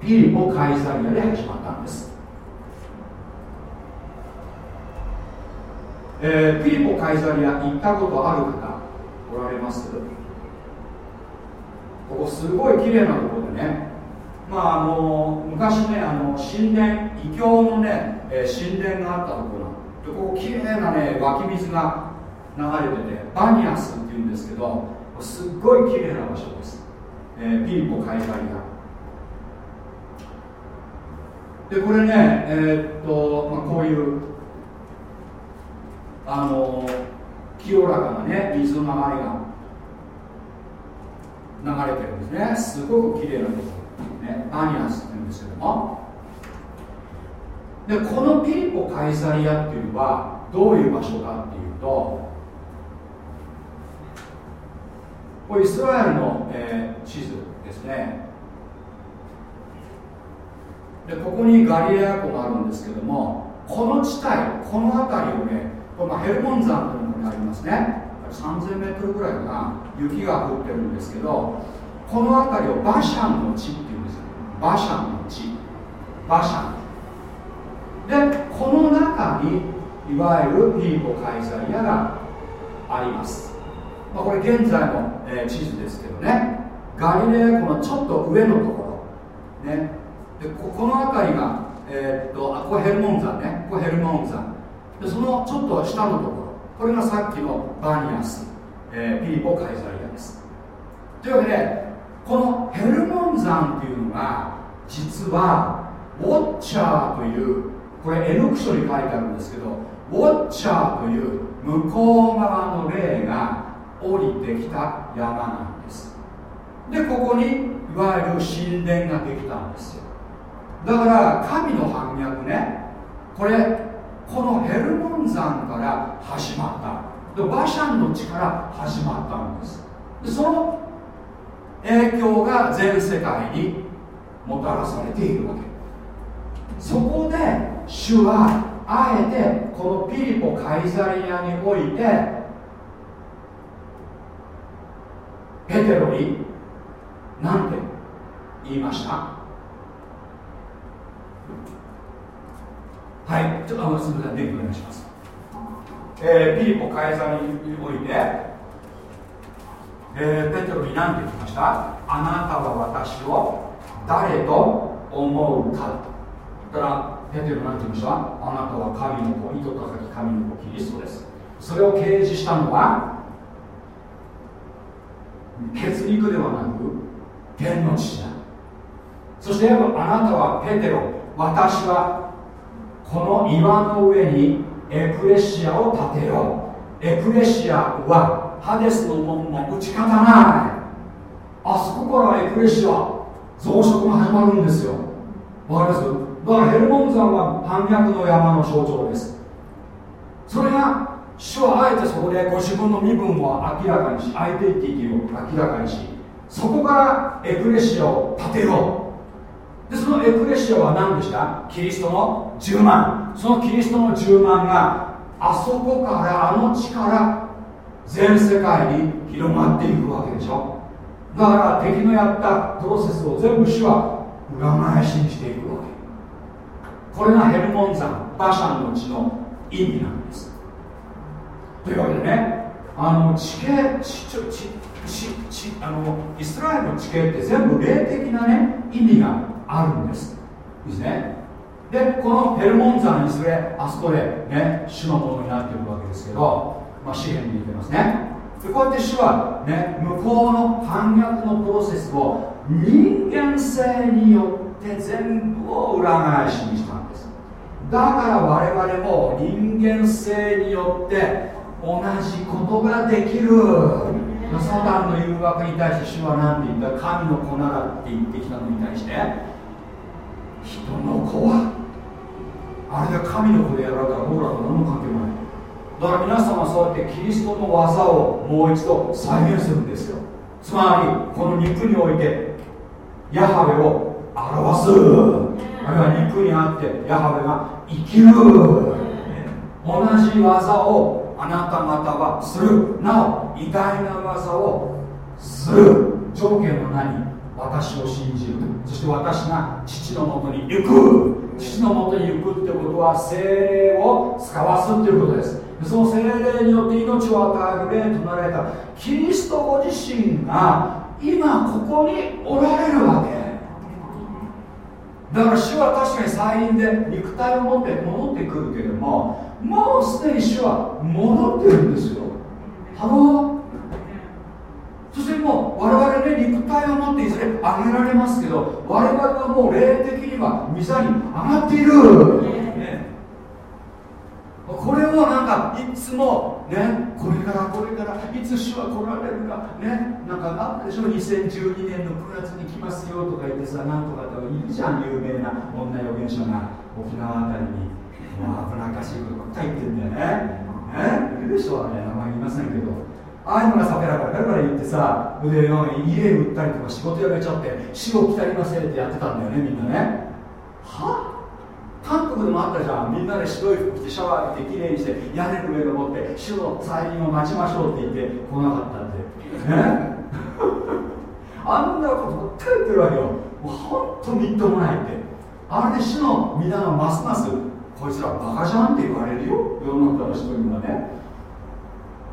ピリポカイザリアで始まったんです、えー、ピリポカイザリア行ったことある方おられます？ここすごい綺麗なところでね。まあ、あの昔ねあの神殿異教のね、えー、神殿があったところでここ綺麗なね湧き水が流れててバニアスっていうんですけどすっごい綺麗な場所です、えー、ピリポカイザリアでこれねえー、っと、まあ、こういうあの清らかなね水の流れが流れてるんですね。すごく綺麗なところ。ね、アニアスって言うんですけどもでこのピリポカイサリアっていうのはどういう場所かっていうとこれイスラエルの、えー、地図ですね。でここにガリレア湖があるんですけどもこの地帯この辺りをねこれまヘルモン山というのがありますね。3000メートルぐらいかな。雪が降ってるんですけどこの辺りをバシャンの地っていうんですよ。バシャンの地。バシャン。でこの中にいわゆるピーポカイザリアがあります、まあ、これ現在の、えー、地図ですけどね。ガリレー湖のちょっと上のところ。ね。でここの辺りがえー、っとあここヘルモン山ね。ここヘルモン山。でそのちょっと下のところ。これがさっきのバニアス、えー、ピーポカイザリアです。というわけでこのヘルモン山っていうのが実はウォッチャーというこれ N ク書に書いてあるんですけどウォッチャーという向こう側の霊が降りてきた山なんです。でここにいわゆる神殿ができたんですよ。だから神の反逆ねこれこのヘルモン山から始まった。でバシャンの地から始まったんです。でその影響が全世界にもたらされているわけ。そこで主はあえてこのピリポカイザリアにおいてペテロに何て言いました？はいちょっとあのすみません電気お願いします、えー、ピリポカエザリにおいて、えー、ペテロに何て言いました？あなたは私を誰と思うかだからペテロ何て言いました？あなたは神の子意図高き神の子キリストです。それを掲示したのは血肉ではなく天の父だ。そしてあなたはペテロ私はこの岩の上にエクレシアを建てよう。エクレシアはハデスの門も打ち勝たない。あそこからエクレシア増殖が始まるんですよ。わかります？だからヘルモン山は反逆の山の象徴です。それが主はあえてそこでご自分の身分を明らかにしアイデンティティを明らかにしそこからエクレシアを建てよう。でそのエクレシアは何でした？キリストの10万。そのキリストの10万があそこからあの地から全世界に広まっていくわけでしょ。だから敵のやったプロセスを全部主は裏返しにしていくわけ。これがヘルモン山バシャンの地の意味なんです。というわけでねあの地形地地地地あのイスラエルの地形って全部霊的なね意味があるんです。ですね。でこのヘルモン山にすれあそこでね主のものになっていくわけですけど、まあ、資源に似てますね。でこうやって主はね向こうの反逆のプロセスを人間性によって全部を裏返しにしたんです。だから我々も人間性によって同じことができる。サタンの誘惑に対して主は何て言った？神の子ならって言ってきたのに対して。人の子は？あれが神の子でやられたら僕らと何も関係もない。だから皆様はそうやってキリストの技をもう一度再現するんですよ。つまりこの肉においてヤハウェを表す。あるいは肉にあってヤハウェが生きる。同じ技をあなた方はする。なお偉大な技をする。条件は何私を信じる。そして私が父のもとに行く。父のもとに行くってことは精霊を使わすっていうことです。その精霊によって命を与える霊となられたキリストご自身が今ここにおられるわけ。だから主は確かに再臨で肉体を持って戻ってくるけれどももうすでに主は戻ってるんですよ。 Hello？そしてもう我々ね肉体を持っていずれ上げられますけど我々はもう霊的には御座に上がっている、これをなんかいつもねこれからこれからいつ主は来られるかねなんかあったでしょ2012年の9月に来ますよとか言ってさなんとかといるじゃん有名な女預言者が沖縄あたりにもう危なっかしいことばっかり言ってんだよね。ねいるでしょうね。名前言いませんけど。ああいうのがさペラペラペラペラ言ってさで家売ったりとか仕事辞めちゃって死を来たりませんってやってたんだよねみんなね。は？っ韓国でもあったじゃん。みんなで白い服着てシャワー浴びてきれいにして屋根の上登って主の再臨を待ちましょうって言って来なかったってね あんなことばっかり言ってるわけよ。もうほんとみっともないって。あれで主の皆がますますこいつらバカじゃんって言われるよ。世の中の人にはね。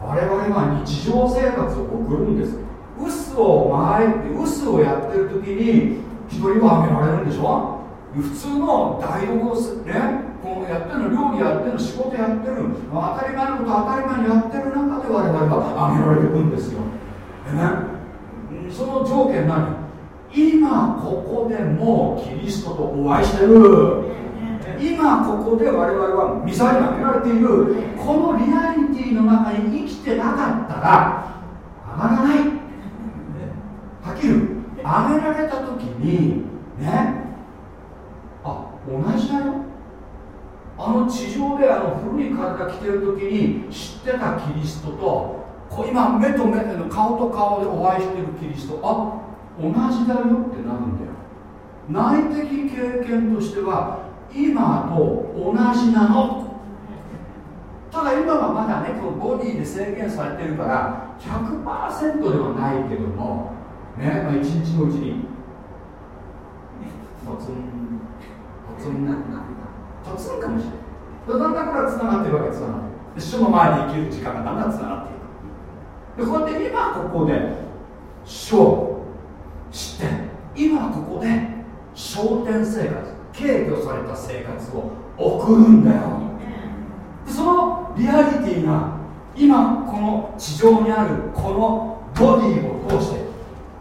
我々は日常生活を送るんです。嘘を前嘘をやってる時に一人はあげられるんでしょ？普通の台所ねこのやってるの料理やってるの仕事やってる当たり前のこと当たり前にやってる中で我々はあげられていくんですよ。でねその条件何？今ここでもうキリストとお会いしてる。今ここで我々はミサイに挙げられている。このリアリティの中に生きてなかったら上がらない。はっきり上げられた時にね同じだよあの地上であの古い体着てる時に知ってたキリストとこう今目と目の顔と顔でお会いしてるキリストあ同じだよってなるんだよ。内的経験としては今と同じなの。ただ今はまだねこのボディで制限されてるから100%ではないけどもね、まあ、一日のうちにポツンポツンポツンかもしれないだんだんこれはつながってるわけつながって主の前に生きる時間がだんだんつながっていくでこうやって今ここで主を知って今ここで焦点生活軽挙された生活を送るんだよでそのリアリティが今この地上にあるこのボディを通して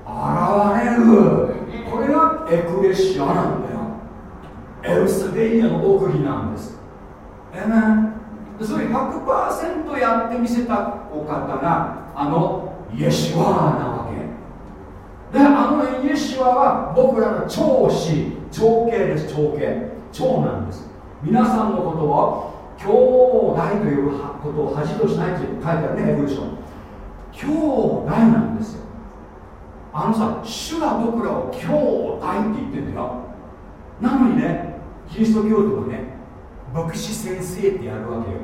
現れる。これがエクレシアなんだよ。エルスデイアの奥義なんです。えねそれ100%やってみせたお方があのイエシュワなわけ。であのイエシュワは僕らの長子長兄です。長兄。長なんです。皆さんのことを兄弟ということを恥としないって書いてあるねエブリション兄弟なんですよ。あのさ主が僕らを兄弟って言ってんだよ。なのにねキリスト教徒はね牧師先生ってやるわけよ。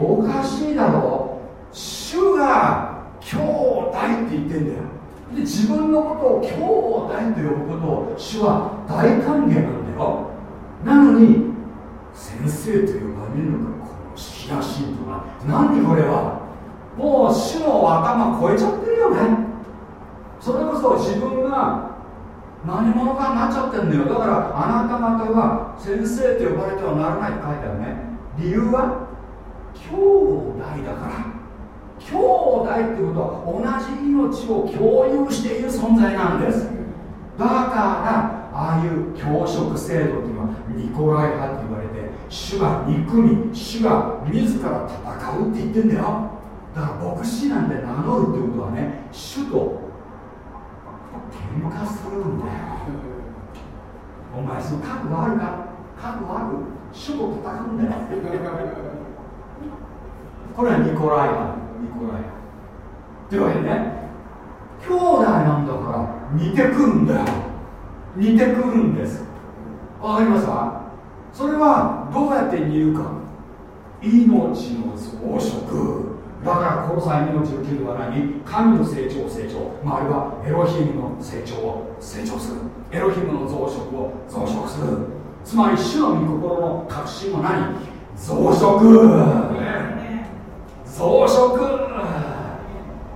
おかしいだろ。主が兄弟って言ってんだよ。で自分のことを兄弟と呼ぶことを主は大歓迎なんだよ。なのに先生と呼ばれるのがこのヒラシンとか何これは？もう主の頭超えちゃってるよね。それこそ自分が何者かになっちゃってんだよ。だからあなた方は先生と呼ばれてはならないって書いてあるね。理由は兄弟だから。兄弟ってことは同じ命を共有している存在なんです。だからああいう教職制度っていうのはニコライ派って言われて主が憎み主が自ら戦うって言ってんだよ。だから牧師なんて名乗るってことはね主と喧嘩するんだよ。お前その覚悟あるか？覚悟ある？主と戦うんだよ。これはニコライ派ニコライ。というわけでね兄弟なんだから似てくんだよ。似てくるんです。わかりますか？それはどうやって似るか。命の増殖。だからこの際命の9は何神の成長を成長、まあ、あるいはエロヒムの成長を成長する。エロヒムの増殖を増殖する。つまり主の御心の確信は何増殖。増殖。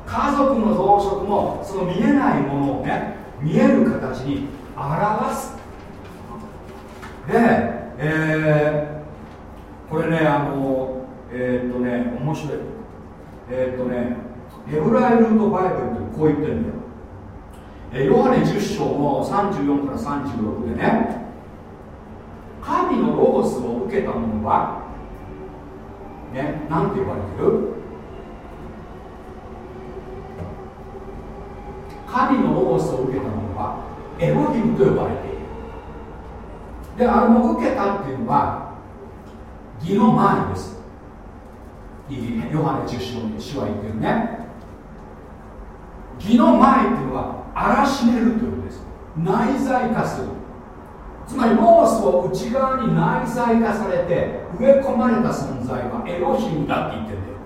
家族の増殖もその見えないものをね見える形に表す。で、えー、これねあのえー、っとね面白い。えー、とねヘブライルートバイブルってこう言ってるんだ。よ、えー、ヨハネ10章の34から36でね神のロゴスを受けたものはね何て言われてる？神のロゴスを受けたものはエロヒムと呼ばれている。であれも受けたっていうのは義の前です。ヨハネ10章に主は言ってるね。義の前っていうのは荒らしめるということです。内在化する。つまりロースを内側に内在化されて植え込まれた存在はエロヒムだって言ってるんだよ。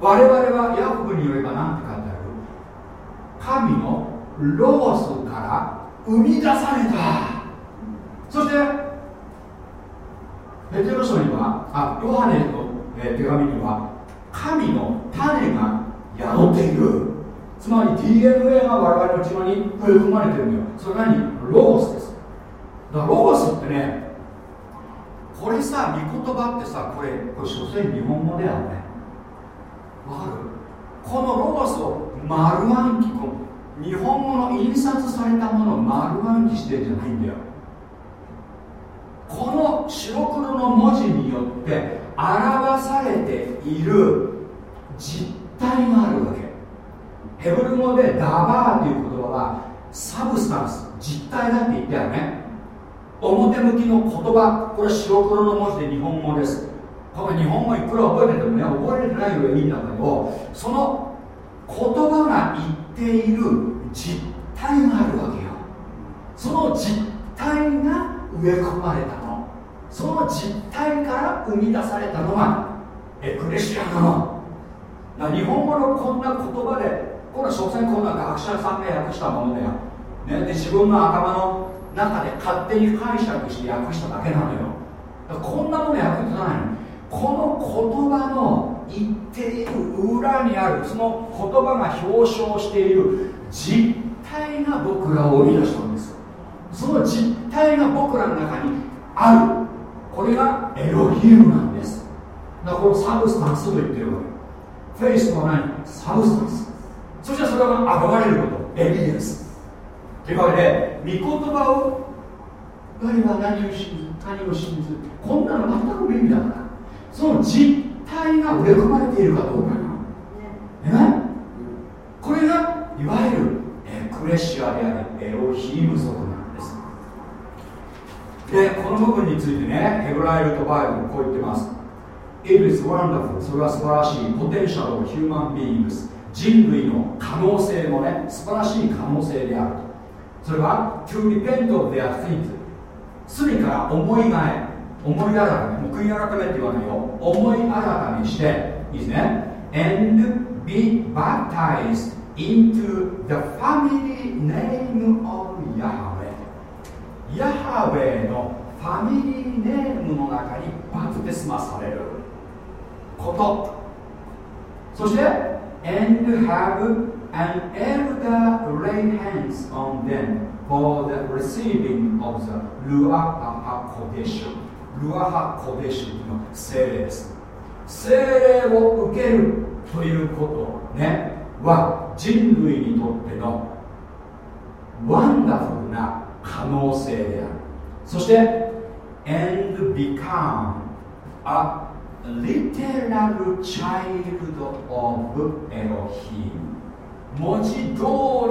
我々はヤコブによれば何て書いてある。神のロースから生み出された。そしてペテロ書にはあヨハネの、え、手紙には神の種が宿っている。つまり DNA が我々の内側に植え込まれてるんだよ。それ何？ロースです。だからロゴスってねこれさ御言葉ってさこれこれ所詮日本語だよね。わかる？このロゴスを丸暗記この日本語の印刷されたものを丸暗記してんじゃないんだよ。この白黒の文字によって表されている実体があるわけ。ヘブル語でダバーという言葉はサブスタンス実体だって言ったよね。表向きの言葉これ白黒の文字で日本語です。この日本語いくら覚えててもね覚えれてないよりいいんだけどその言葉が言っている実体があるわけよ。その実体が植え込まれた。その実体から生み出されたのがエクレシアなの。日本語のこんな言葉でこれは所詮こんな学者さんが訳したものだよ、ね、で自分の頭の中で勝手に解釈して訳しただけなのよ。こんなもの役立たないの。この言葉の言っている裏にあるその言葉が表象している実体が僕らを生み出したんですその実体が僕らの中にある。これがエロヒウムなんです。だからこのサブスタンスと言ってるわけ。フェイスとは何？サブスタンス。そしてそれが現れること。エビデンス。というわけで御言葉を我は何を信ず何を信ずこんなの全く無意味だからその実体が植え込まれているかどうかね。これがいわゆるエクレシアであるエロヒーム族なんでこの部分についてねヘブライルとバイブルこう言ってます。It is wonderful. それは素晴らしいポテンシャルをヒューマンビーイングス人類の可能性もね素晴らしい可能性であると。それは to repent of their sins 罪から思いがえ思い改め悔い改めって言わないよ。思い改めしていいですね。And be baptized into the family name of ヤハウェのファミリーネームの中にバプテスマされること。そして and have an elder lay hands on them for the receiving of the Ruach HaKodesh ルアハコデシュの精霊です。精霊を受けるということね。は人類にとってのワンダフルな可能性である。そして and become a literal child of Elohim 文字通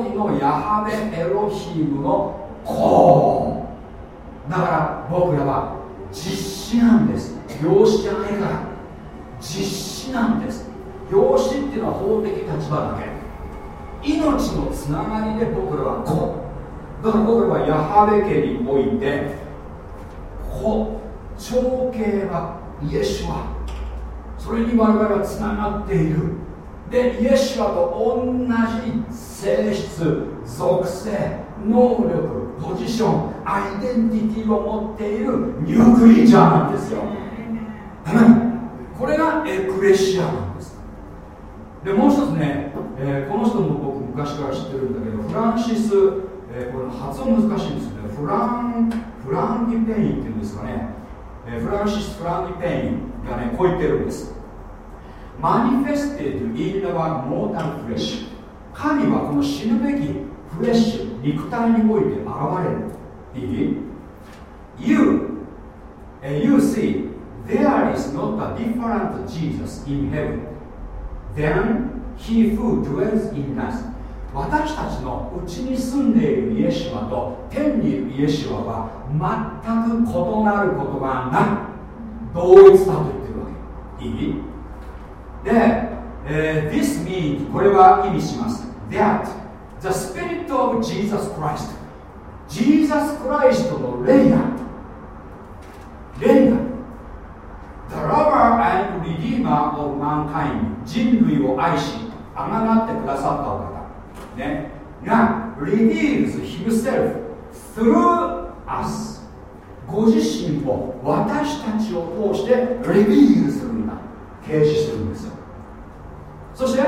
りのヤハベエロヒムの子。だから僕らは実子なんです。養子じゃないから実子なんです。養子っていうのは法的立場だけ。命のつながりで僕らは子。だから僕らはヤハベ家において子長兄はイエシュアそれに我々はつながっている。でイエシュアと同じ性質属性能力ポジションアイデンティティを持っているニュークリーチャーなんですよ。これがエクレシアなんです。でもう一つね、えー、この人も僕昔から知ってるんだけどフランシス、えー、これ発音難しいんですよね。フランフランギペインっていうんですかね、えー、フランシス・フランギペインがねこう言ってるんです。 Manifested in our mortal flesh。神はこの死ぬべきフレッシュ肉体において現れる。いい？You, uh, you see there is not a different Jesus in heaven. Than he who dwells in us 私たちのうちに住んでいるイエシュアと天にいるイエシュアは全く異なることがない同一だと言ってるわけ。いいで、えー、This means これは意味します。That the Spirit of Jesus Christ. ジーザス・クライストの。霊が霊が The lover and redeemer of mankind 人類を愛しあがなってくださったお方、ね、が reveals himself through us ご自身を私たちを通してレビールするんだ掲示するんですよそして、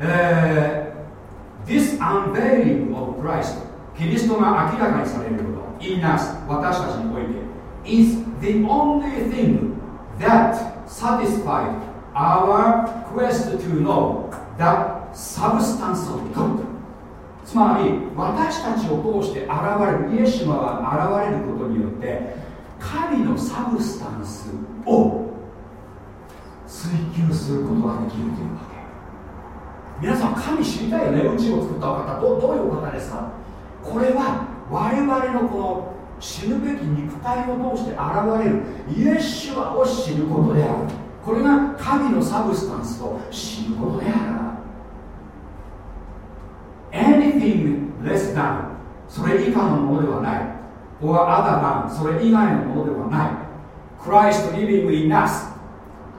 えー、This unveiling of Christ キリストが明らかにされること in us 私たちにおいて is the only thing that satisfied our quest to know that the substance of God つまり私たちを通して現れるイエシュマが現れることによって神のサブスタンスを追求することができるというわけ。皆さん神知りたいよね。宇宙を作ったお方。どどういうお方ですか。これは我々のこの死ぬべき肉体を通して現れるイエシュアを知ることである。これが神のサブスタンスを知ることである。Anything less than それ以下のものではない。or other than それ以外のものではない。Christ living in us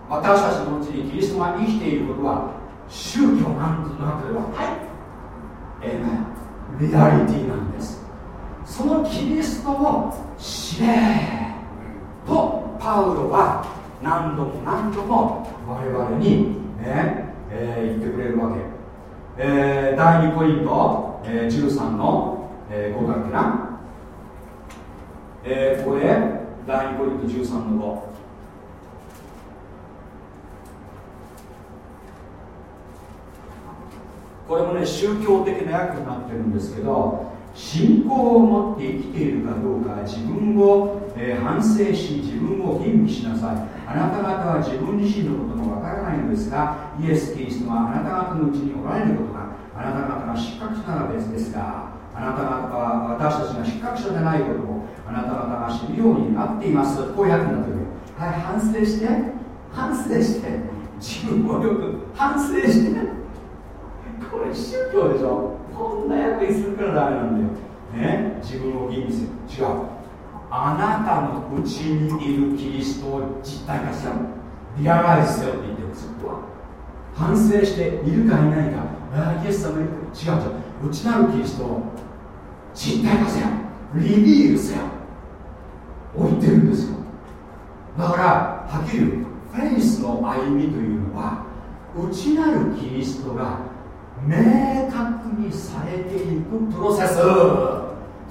私たちのうちにキリストが生きていることは宗教なんとなくではない。ええリアリティなんです。そのキリストを知れとパウロは何度も何度も我々にね、えー、言ってくれるわけ、えー、第2コリント、えー、13の、えー、5だっけな、えー、ここで第2コリント13の5これもね宗教的な役になってるんですけど信仰を持って生きているかどうか自分を、えー、反省し自分を吟味しなさい。あなた方は自分自身のこともわからないのですがイエス・キリストはあなた方のうちにおられることがあなた方が失格者なら別ですがあなた方は私たちが失格者でないことをあなた方が知るようになっています。こういう役になってる。はい反省して。反省して。自分をよく反省して。これ宗教でしょ。こんな役にするからダメなんだよ。ね？自分を吟味する。違う。あなたのうちにいるキリストを実体化しちゃう。リアライズせよって言ってるんですよ。反省しているかいないか。ああイエス様いる違う違う内なるキリストを実体化せよ。リビールせよ。置いてるんですよ。だからはっきり言うフェイスの歩みというのは内なるキリストが明確にされていくプロセス。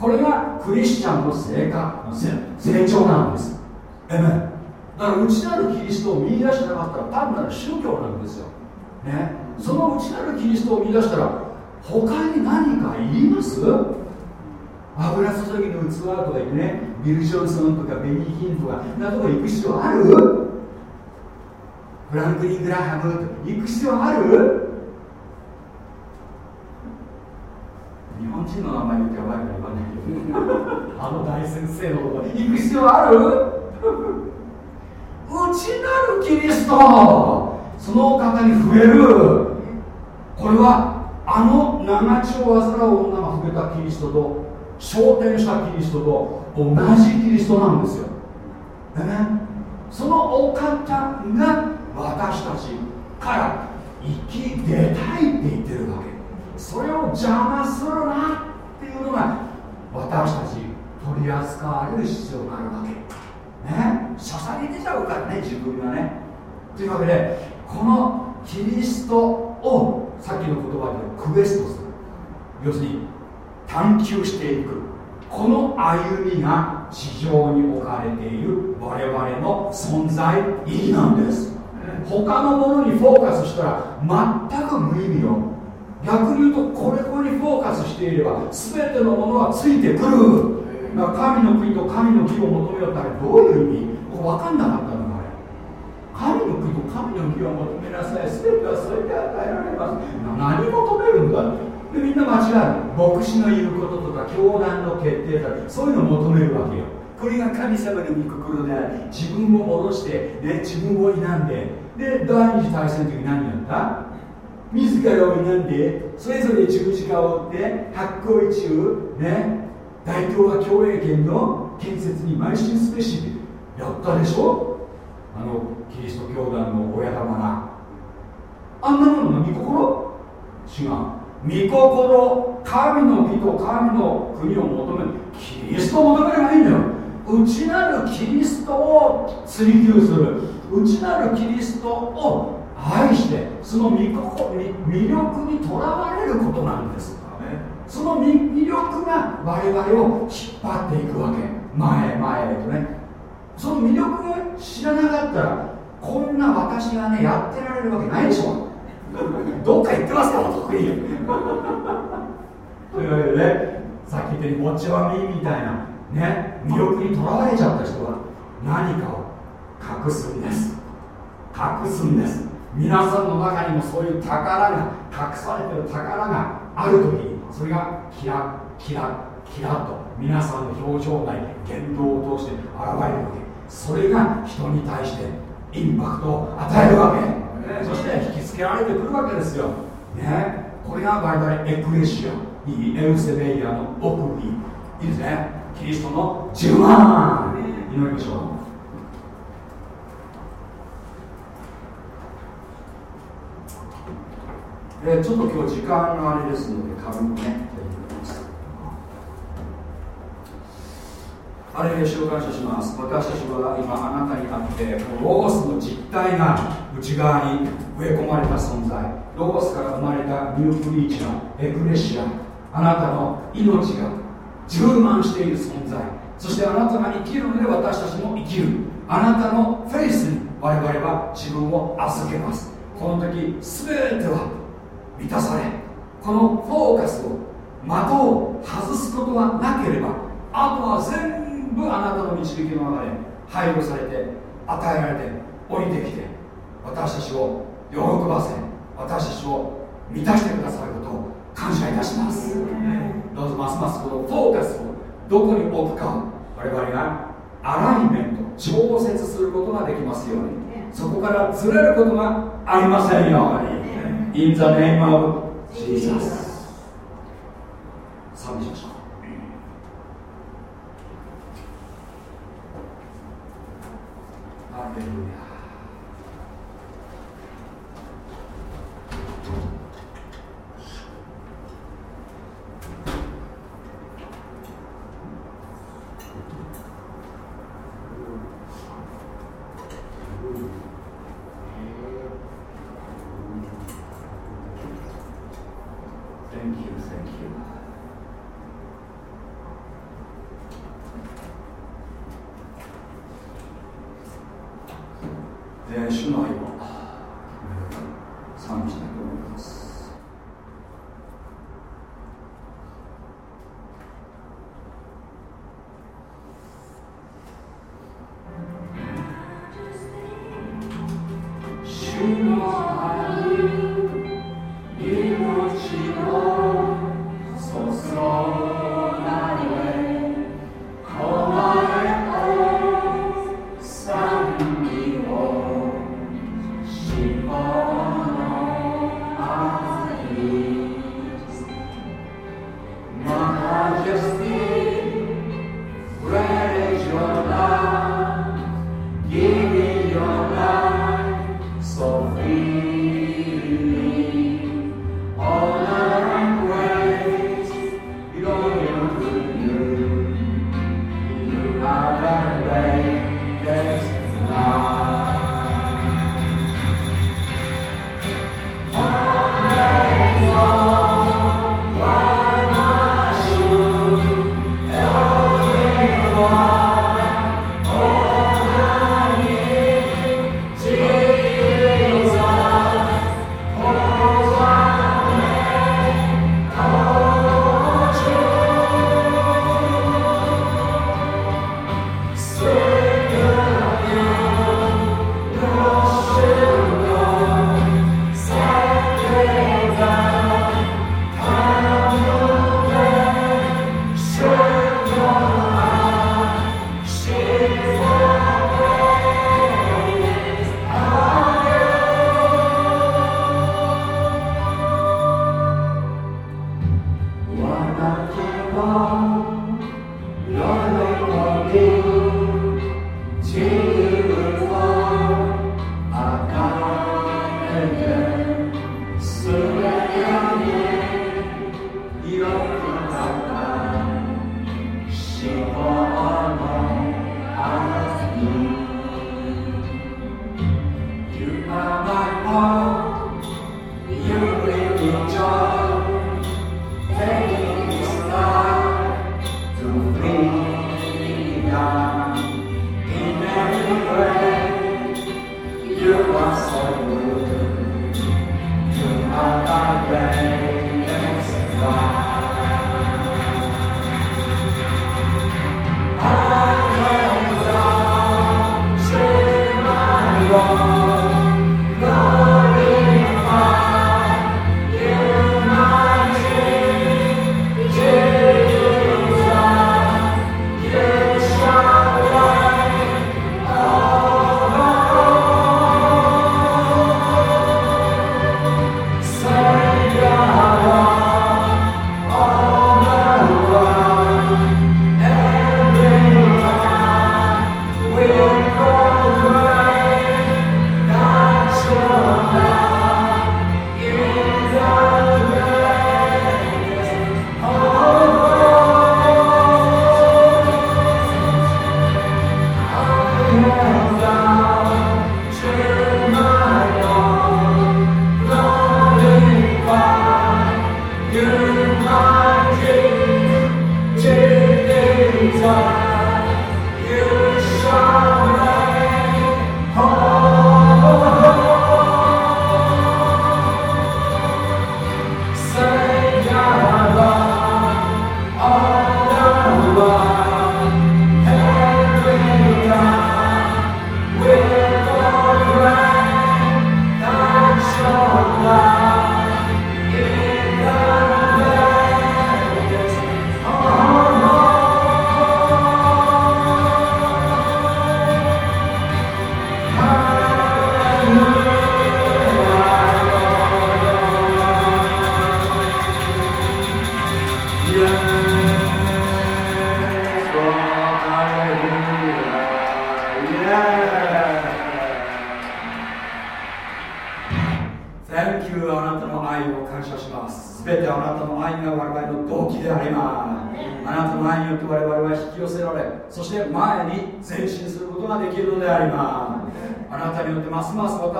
これがクリスチャンの成果成長なんです。えめだから内なるキリストを見出してなかったら単なる宗教なんですよ、ね、その内なるキリストを見出したら他に何か言います？油注ぎの器とか言ってねビル・ジョンソンとかベニー・ヒンとかなとこ行く必要ある？フランクリン・グラハムとか行く必要ある？日本人の名前言ってやばいから言わないけどあの大先生のとこ行く必要ある？内なるキリスト！そのお方に触れる。これはあの長血を患う女が触れたキリストと昇天したキリストと同じキリストなんですよ。で、ね、そのお方が私たちから生き出たいって言ってるわけ。それを邪魔するなっていうのが私たち取り扱われる必要があるわけ。ね。刺さり出ちゃうからね自分がね。というわけでこのキリストをさっきの言葉でクエストする。要するに探求していく。この歩みが地上に置かれている我々の存在意義なんです。他のものにフォーカスしたら全く無意味よ。逆に言うとこれこれにフォーカスしていれば全てのものはついてくる。神の国と神の義を求めようったらどういう意味？分かんなかった。神の国と神の義を求めなさい全てはそれで与えられます。何求めるんだでみんな間違う牧師の言うこととか教団の決定だそういうのを求めるわけよ。これが神様の御心であり自分を戻して、ね、自分を否んで。で第二次大戦の時何やった？自らを選んでそれぞれ十字架を追って発行一中ね大東亜共栄圏の建設に邁進すべし。やったでしょ？あのキリスト教団の親玉な。あんなものの御心？違う。御心神の義と神の国を求める。キリストを求めればいいんだよ。内なるキリストを追求する。内なるキリストを愛してその魅力にとらわれることなんです。その魅力が我々を引っ張っていくわけ。前へ前へとね。その魅力を知らなかったらこんな私がねやってられるわけないでしょ。どっか行ってますか得意というわけでねさっき言ったようにぼっちはみみたいなね魅力にとらわれちゃった人は何かを隠すんです。隠すんです。皆さんの中にもそういう宝が隠されてる宝がある時にそれがキラキラキラと皆さんの表情内言動を通して現れるわけ。それが人に対してインパクトを与えるわけ、そして引きつけられてくるわけですよ、ね、これが我々エクレシア。いいエルセベイアの奥義いいですね。キリストの10万。祈りましょう。え、ちょっと今日時間があれですので軽くねあれで主を感謝します。私たちは今あなたにあってロースの実体が内側に植え込まれた存在。ロースから生まれたニュークリーチャーエクレシア。あなたの命が充満している存在。そしてあなたが生きるので私たちも生きる。あなたのフェイスに我々は自分を預けます。この時全ては満たされ。このフォーカスを的を外すことがなければあとは全部あなたの導きの中で配慮されて与えられて降りてきて私たちを喜ばせ私たちを満たしてくださることを感謝いたします。どうぞますますこのフォーカスをどこに置くかを我々がアライメント調節することができますように。そこからずれることがありませんように。In the name of Jesus 賛美しましょうハレ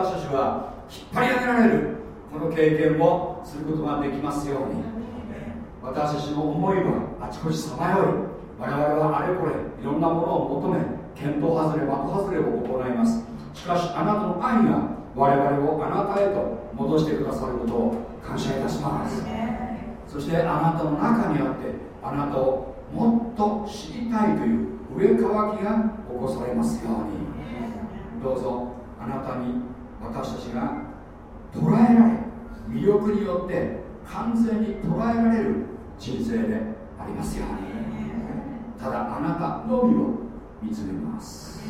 私たちは引っ張り上げられるこの経験をすることができますように。私たちの思いはあちこちさまよい我々はあれこれいろんなものを求め見当外れ枠外れを行います。しかしあなたの愛が我々をあなたへと戻してくださることを感謝いたします。そしてあなたの中にあってあなたをもっと知りたいという上乾きが起こされますように。どうぞあなたに私たちが捉えられ魅力によって完全に捉えられる人生でありますように。ただあなたのみを見つめます。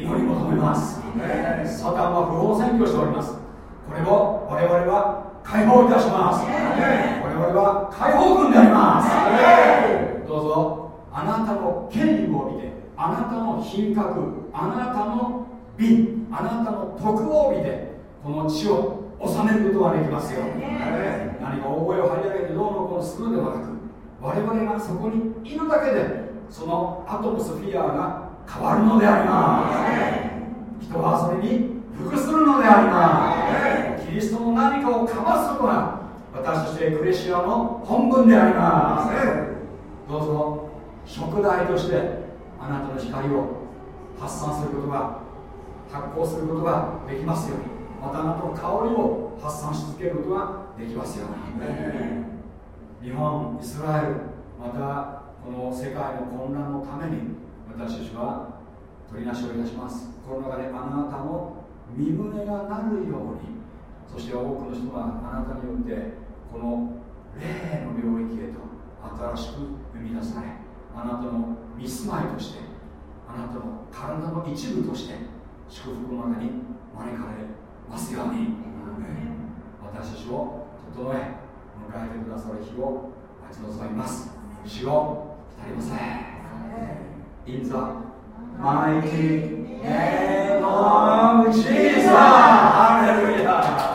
祈り求めます。サタンは不法占拠しております。これを我々は解放いたします。我々は解放軍であります。どうぞあなたの権威を見てあなたの品格あなたの美あなたの徳を見てこの地を治めることができますよ。何か大声を張り上げてどうのこうのするのではなく我々がそこにいるだけでそのアトモスフィアが変わるのであります。人はそれに服するのであります。キリストの何かをかますことが私たちエクレシアの本分であります。どうぞ食材としてあなたの光を発散することが発光することができますように。またあなたの香りを発散し続けることができますように。日本イスラエルまたこの世界の混乱のために私たちは取りなしをいたします。この中であなたの身胸がなるようにそして多くの人があなたによってこの霊の領域へと新しく生み出されあなたの見住まいとしてあなたの体の一部として祝福の中に招かれますように。私たちを整え迎えてくださる日を待ち望みます。主をりません 인사. 마이티 네임 오브 지사 할렐루야